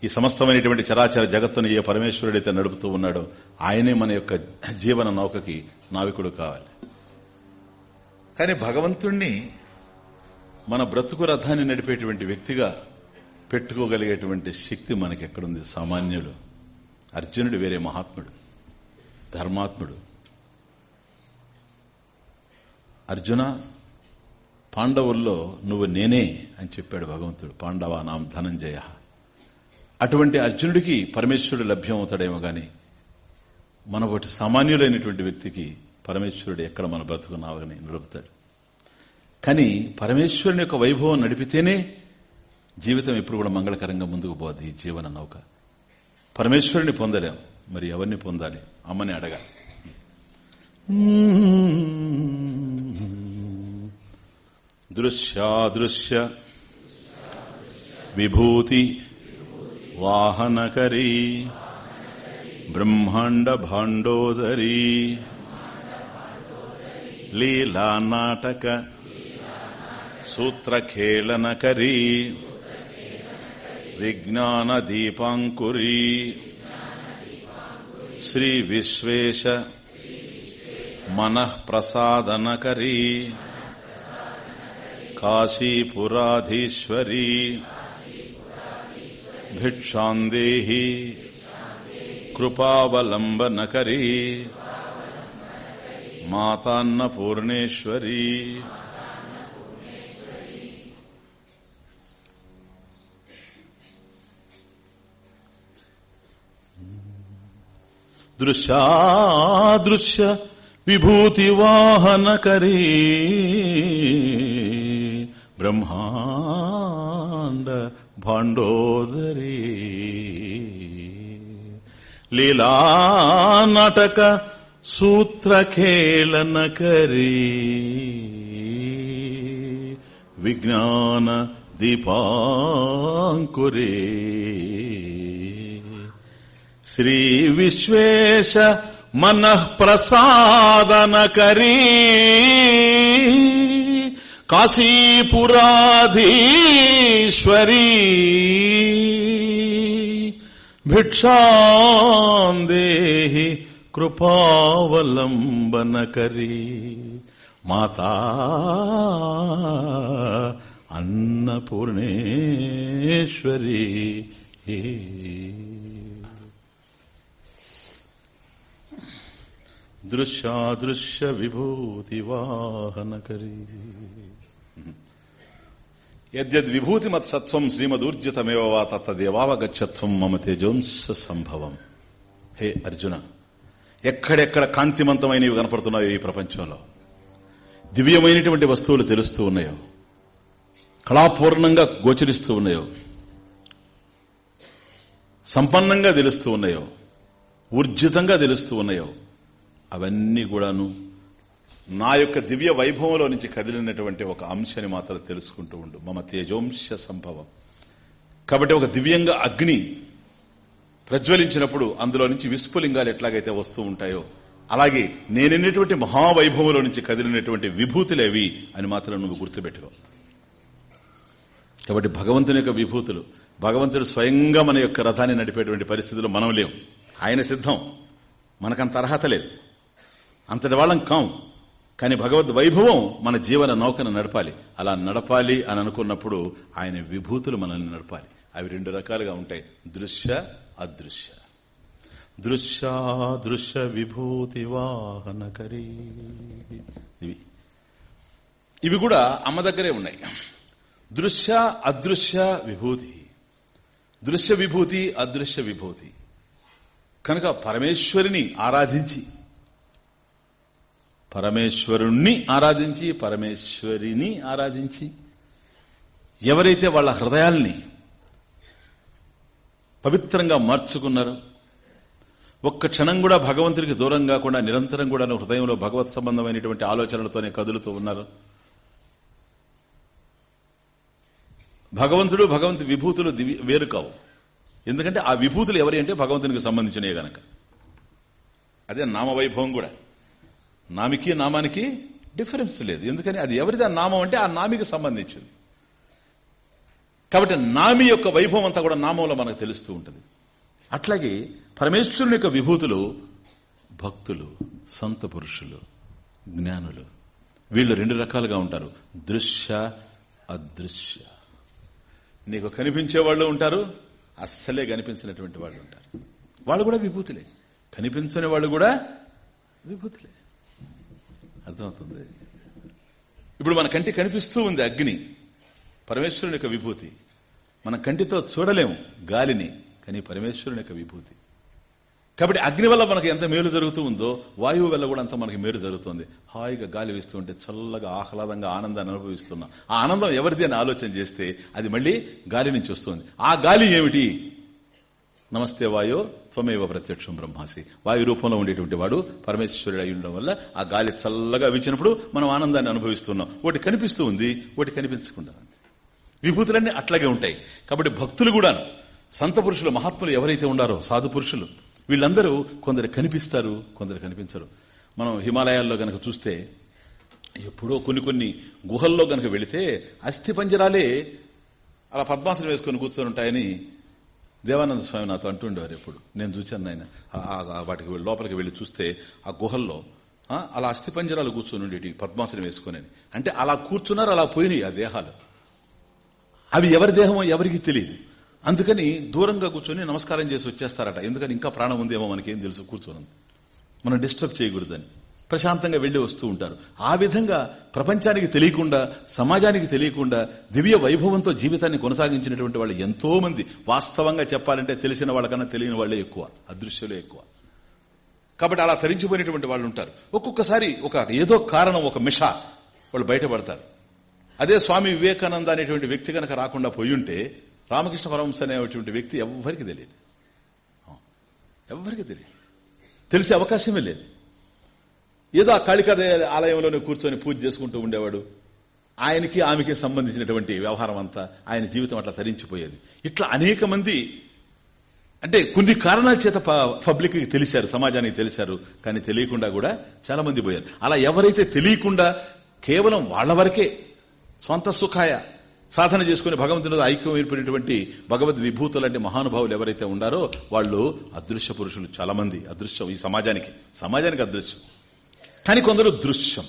ఈ సమస్తమైనటువంటి చరాచర జగత్తును ఏ పరమేశ్వరుడైతే నడుపుతూ ఉన్నాడో ఆయనే మన యొక్క జీవన నౌకకి నావికుడు కావాలి. కానీ భగవంతుణ్ణి మన బ్రతుకు రథాన్ని నడిపేటువంటి వ్యక్తిగా పెట్టుకోగలిగేటువంటి శక్తి మనకి ఎక్కడుంది సామాన్యుడు అర్జునుడు వేరే మహాత్ముడు. ధర్మాత్ముడు. అర్జున పాండవుల్లో నువ్వు నేనే అని చెప్పాడు భగవంతుడు. పాండవ నాం ధనంజయ. అటువంటి అర్జునుడికి పరమేశ్వరుడు లభ్యం అవుతాడేమో గాని మన ఒకటి సామాన్యులైనటువంటి వ్యక్తికి పరమేశ్వరుడు ఎక్కడ మన బ్రతుకున్నావని నడుపుతాడు కానీ పరమేశ్వరుని యొక్క వైభవం నడిపితేనే జీవితం ఎప్పుడు కూడా మంగళకరంగా ముందుకు పోద్ది ఈ జీవన నౌక. పరమేశ్వరుని పొందలేం. మరి ఎవరిని పొందాలి? అమ్మని అడగా దృశ్యాదృశ్య విభూతి వాహనకరీ బ్రహ్మాండ భాండోదరీ లీలా నాటక సూత్రఖేళనకరీ విజ్ఞాన దీపాంకురీ శ్రీ విశ్వేశ మనఃప్రసాదనకరీ కాశీపురాధీశ్వరీ భిక్షాందేహి కృపావలంబనకరీ మాతాన్న పూర్ణేశ్వరీ దృశ్యాదృశ్య విభూతివాహనకరీ బ్రహ్మాండ భాండోదరీ లీలా నాటక సూత్రఖేళనకరీ విజ్ఞాన దీపాంకురే శ్రీ విశ్వేశ మనఃప్రసాదనకరీ కాశీపురాధీశ్వరీ భిక్షాందేహి కృపావలంబనకరీ. మాతా అన్నపూర్ణేశ్వరీ. దృశ్యాదృశ్య విభూతి వాహనకరీ. యద్యద్ విభూతి మత్సత్వం శ్రీమదూర్జితమేవ వా తత్తదేవావగచ్చత్వం మమ తేజోంస సంభవం హే అర్జున ఎక్కడెక్కడ కాంతిమంతమైనవి కనపడుతున్నాయో ఈ ప్రపంచంలో? దివ్యమైనటువంటి వస్తువులు తెలుస్తూ ఉన్నాయో? కళాపూర్ణంగా గోచరిస్తూ ఉన్నాయో? సంపన్నంగా తెలుస్తూ ఉన్నాయో? ఊర్జితంగా తెలుస్తూ ఉన్నాయో? అవన్నీ కూడాను నా యొక్క దివ్య వైభవంలో నుంచి కదిలినటువంటి ఒక అంశాన్ని మాత్రం తెలుసుకుంటూ ఉండు. మమ తేజోంశ సంభవం. కాబట్టి ఒక దివ్యంగా అగ్ని ప్రజ్వలించినప్పుడు అందులో నుంచి విస్ఫులింగాలు ఎట్లాగైతే వస్తూ ఉంటాయో అలాగే నేనెన్నటువంటి మహావైభవంలో నుంచి కదిలినటువంటి విభూతులేవి అని మాత్రం నువ్వు గుర్తుపెట్టుకో. కాబట్టి భగవంతుని యొక్క విభూతులు భగవంతుడు స్వయంగా మన యొక్క రథాన్ని నడిపేటువంటి పరిస్థితులు మనం లేవు. ఆయన సిద్ధం. మనకంత అర్హత లేదు. అంతటి వాళ్ళం కాం. కానీ భగవద్ వైభవం మన జీవన నౌకను నడపాలి. అలా నడపాలి అని అనుకున్నప్పుడు ఆయన విభూతులు మనల్ని నడపాలి. అవి రెండు రకాలుగా ఉంటాయి. దృశ్య అదృశ్య. దృశ్యాదృశ్య విభూతి వాహనకరీ. ఇవి. ఇవి కూడా అమ్మ దగ్గరే ఉన్నాయి. దృశ్య అదృశ్య విభూతి. దృశ్య విభూతి అదృశ్య విభూతి. కనుక పరమేశ్వరిని ఆరాధించి పరమేశ్వరుణ్ణి ఆరాధించి పరమేశ్వరిని ఆరాధించి ఎవరైతే వాళ్ళ హృదయాల్ని పవిత్రంగా మార్చుకున్నారో ఒక్క క్షణం కూడా భగవంతుడికి దూరం కాకుండా నిరంతరం కూడా హృదయంలో భగవత్ సంబంధమైనటువంటి ఆలోచనలతోనే కదులుతూ ఉన్నారు భగవంతుడు భగవంతు విభూతులు దివి వేరు కావు. ఎందుకంటే ఆ విభూతులు ఎవరి అంటే భగవంతునికి సంబంధించినవి గనక. అదే నామవైభవం కూడా. నామికి నామానికి డిఫరెన్స్ లేదు. ఎందుకని? అది ఎవరిది? ఆ నామం అంటే ఆ నామికి సంబంధించింది. కాబట్టి నామి యొక్క వైభవం అంతా కూడా నామంలో మనకు తెలుస్తూ ఉంటుంది. అట్లాగే పరమేశ్వరుని యొక్క విభూతులు భక్తులు సంత పురుషులు జ్ఞానులు. వీళ్ళు రెండు రకాలుగా ఉంటారు. దృశ్య అదృశ్య. నీకు కనిపించే వాళ్ళు ఉంటారు అస్సలే కనిపించినటువంటి వాళ్ళు ఉంటారు. వాళ్ళు కూడా విభూతులే. కనిపించని వాళ్ళు కూడా విభూతులే. అర్థమవుతుంది. ఇప్పుడు మన కంటి కనిపిస్తూ ఉంది అగ్ని. పరమేశ్వరుని యొక్క విభూతి. మన కంటితో చూడలేము గాలిని కానీ పరమేశ్వరుని యొక్క విభూతి. కాబట్టి అగ్ని వల్ల మనకి ఎంత మేలు జరుగుతూ ఉందో వాయువు వల్ల కూడా అంత మనకి మేలు జరుగుతుంది. హాయిగా గాలి వేస్తూ ఉంటే చల్లగా ఆహ్లాదంగా ఆనందాన్ని అనుభవిస్తున్నాం. ఆ ఆనందం ఎవరిది అని ఆలోచన చేస్తే అది మళ్ళీ గాలి నుంచి వస్తుంది ఆ గాలి ఏమిటి? నమస్తే వాయో త్వమేవ ప్రత్యక్షం బ్రహ్మాసి. వాయు రూపంలో ఉండేటువంటి వాడు పరమేశ్వరుడు అయి ఉండడం వల్ల ఆ గాలి చల్లగా వీచినప్పుడు మనం ఆనందాన్ని అనుభవిస్తున్నాం. ఒకటి కనిపిస్తూ ఉంది ఒకటి కనిపించకుండా విభూతులన్నీ అట్లాగే ఉంటాయి. కాబట్టి భక్తులు కూడా సంత పురుషులు మహాత్ములు ఎవరైతే ఉండారో సాధు పురుషులు వీళ్ళందరూ కొందరు కనిపిస్తారు కొందరు కనిపించరు. మనం హిమాలయాల్లో గనక చూస్తే ఎప్పుడో కొన్ని కొన్ని గుహల్లో గనక వెళితే అస్థి పంజరాలే అలా పద్మాసనం వేసుకొని కూర్చొని ఉంటాయని దేవానంద స్వామి నాతో అంటుండేవారు ఎప్పుడు. నేను చూశాను ఆయన. వాటికి వెళ్ళి- లోపలికి వెళ్ళి చూస్తే ఆ గుహల్లో అలా అస్థి పంజరాలు కూర్చొని ఉండేటి పద్మాసనం వేసుకుని అంటే అలా కూర్చున్నారు అలా పోయినాయి ఆ దేహాలు. అవి ఎవరి దేహమో ఎవరికి తెలియదు. అందుకని దూరంగా కూర్చొని నమస్కారం చేసి వచ్చేస్తారట. ఎందుకని ఇంకా ప్రాణం ఉందేమో మనకేం తెలుసు కూర్చోను. మనం డిస్టర్బ్ చేయకూడదని. ప్రశాంతంగా వెళ్ళి వస్తూ ఉంటారు. ఆ విధంగా ప్రపంచానికి తెలియకుండా సమాజానికి తెలియకుండా దివ్య వైభవంతో జీవితాన్ని కొనసాగించినటువంటి వాళ్ళు ఎంతో మంది వాస్తవంగా చెప్పాలంటే తెలిసిన వాళ్ళకన్నా తెలియని వాళ్ళే ఎక్కువ అదృశ్యులే ఎక్కువ. కాబట్టి అలా తరించిపోయినటువంటి వాళ్ళు ఉంటారు. ఒక్కొక్కసారి ఒక ఏదో కారణం ఒక మిష వాళ్ళు బయటపడతారు. అదే స్వామి వివేకానంద అనేటువంటి వ్యక్తి కనుక రాకుండా పోయి ఉంటే రామకృష్ణ పరమహంస అనేటువంటి వ్యక్తి ఎవ్వరికి తెలియదు. ఎవ్వరికి తెలియదు. తెలిసే అవకాశమే లేదు. ఏదో ఆ కళికద ఆలయంలోనే కూర్చొని పూజ చేసుకుంటూ ఉండేవాడు. ఆయనకి ఆమెకి సంబంధించినటువంటి వ్యవహారం అంతా ఆయన జీవితం అట్లా తరించిపోయేది. ఇట్లా అనేక మంది అంటే కొన్ని కారణాల చేత పబ్లిక్ తెలిసారు సమాజానికి తెలిసారు కానీ తెలియకుండా కూడా చాలా మంది పోయారు. అలా ఎవరైతే తెలియకుండా కేవలం వాళ్ళ వరకే స్వంత సుఖాయ సాధన చేసుకుని భగవంతునితో ఐక్యం ఏర్పడినటువంటి భగవద్ విభూతులు లాంటి మహానుభావులు ఎవరైతే ఉండారో వాళ్ళు అదృశ్య పురుషులు చాలా మంది అదృశ్యం ఈ సమాజానికి. సమాజానికి అదృశ్యం. కానీ కొందరు దృశ్యం.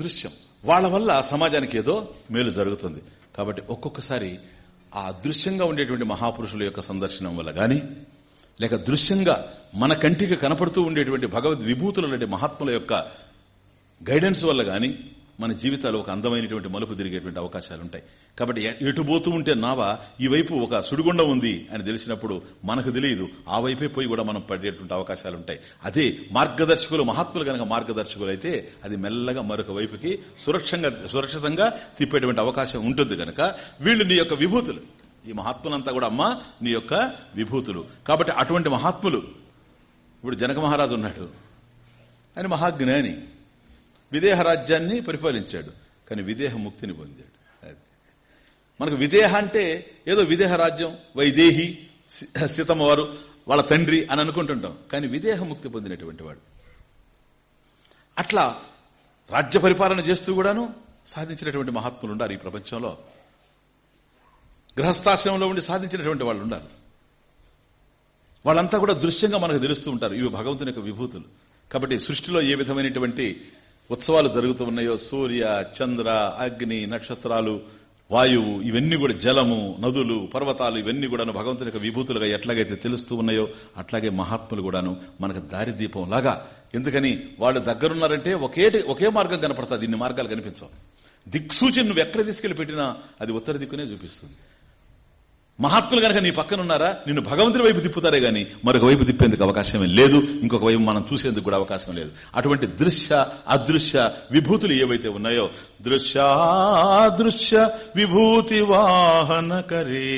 దృశ్యం. వాళ్ళ వల్ల సమాజానికి ఏదో మేలు జరుగుతుంది. కాబట్టి ఒక్కొక్కసారి ఆ దృశ్యంగా ఉండేటువంటి మహాపురుషుల యొక్క సందర్శనం వల్ల గాని లేక దృశ్యంగా మన కంటికి కనపడుతూ ఉండేటువంటి భగవద్ విభూతులు లాంటి మహాత్ముల యొక్క గైడెన్స్ వల్ల గాని మన జీవితాలు ఒక అందమైనటువంటి మలుపు తిరిగేటువంటి అవకాశాలు ఉంటాయి కాబట్టి ఎటు పోతూ ఉంటే నావ ఈ వైపు ఒక సుడిగుండం ఉంది అని తెలిసినప్పుడు మనకు తెలియదు. ఆ వైపే పోయి కూడా మనం పడేటువంటి అవకాశాలు ఉంటాయి అదే మార్గదర్శకులు మహాత్ములు కనుక మార్గదర్శకులు అయితే అది మెల్లగా మరొక వైపుకి సురక్షంగా సురక్షితంగా తిప్పేటువంటి అవకాశం ఉంటుంది కనుక వీళ్ళు నీ యొక్క విభూతులు. ఈ మహాత్ములంతా కూడా అమ్మ నీ యొక్క విభూతులు. కాబట్టి అటువంటి మహాత్ములు ఇప్పుడు జనక మహారాజు ఉన్నాడు. ఆయన మహాజ్ఞాని. విదేహ రాజ్యాన్ని పరిపాలించాడు. కానీ విదేహ ముక్తిని పొందాడు. మనకు విదేహ అంటే ఏదో విదేహ రాజ్యం వైదేహి సీతమ్మవారు వాళ్ళ తండ్రి అని అనుకుంటుంటాం. కానీ విదేహ ముక్తి పొందినటువంటి వాడు. అట్లా రాజ్య పరిపాలన చేస్తూ కూడాను సాధించినటువంటి మహాత్ములు ఉండారు ఈ ప్రపంచంలో. గృహస్థాశ్రమంలో ఉండి సాధించినటువంటి వాళ్ళు ఉండాలి. వాళ్ళంతా కూడా దృశ్యంగా మనకు తెలుస్తూ ఉంటారు. ఇవి భగవంతుని యొక్క విభూతులు. కాబట్టి సృష్టిలో ఏ విధమైనటువంటి ఉత్సవాలు జరుగుతూ ఉన్నాయో సూర్య చంద్ర అగ్ని నక్షత్రాలు వాయువు ఇవన్నీ కూడా జలము నదులు పర్వతాలు ఇవన్నీ కూడాను భగవంతుని యొక్క విభూతులుగా ఎట్లాగైతే తెలుస్తూ ఉన్నాయో అట్లాగే మహాత్ములు కూడాను మనకు దారిదీపం లాగా. ఎందుకని వాళ్ళు దగ్గరున్నారంటే ఒకేటి ఒకే మార్గం కనపడుతుంది. ఇన్ని మార్గాలు కనిపించవు. దిక్సూచి నువ్వు ఎక్కడ తీసుకెళ్ళి పెట్టినా అది ఉత్తర దిక్కునే చూపిస్తుంది. మహాత్ములు కనుక నీ పక్కన ఉన్నారా నిన్ను భగవంతుడి వైపు తిప్పుతారే గాని మరొక వైపు తిప్పేందుకు అవకాశమే లేదు. ఇంకొక వైపు మనం చూసేందుకు కూడా అవకాశం లేదు. అటువంటి దృశ్య అదృశ్య విభూతులు ఏవైతే ఉన్నాయో దృశ్యాదృశ్య విభూతి వాహనకరే.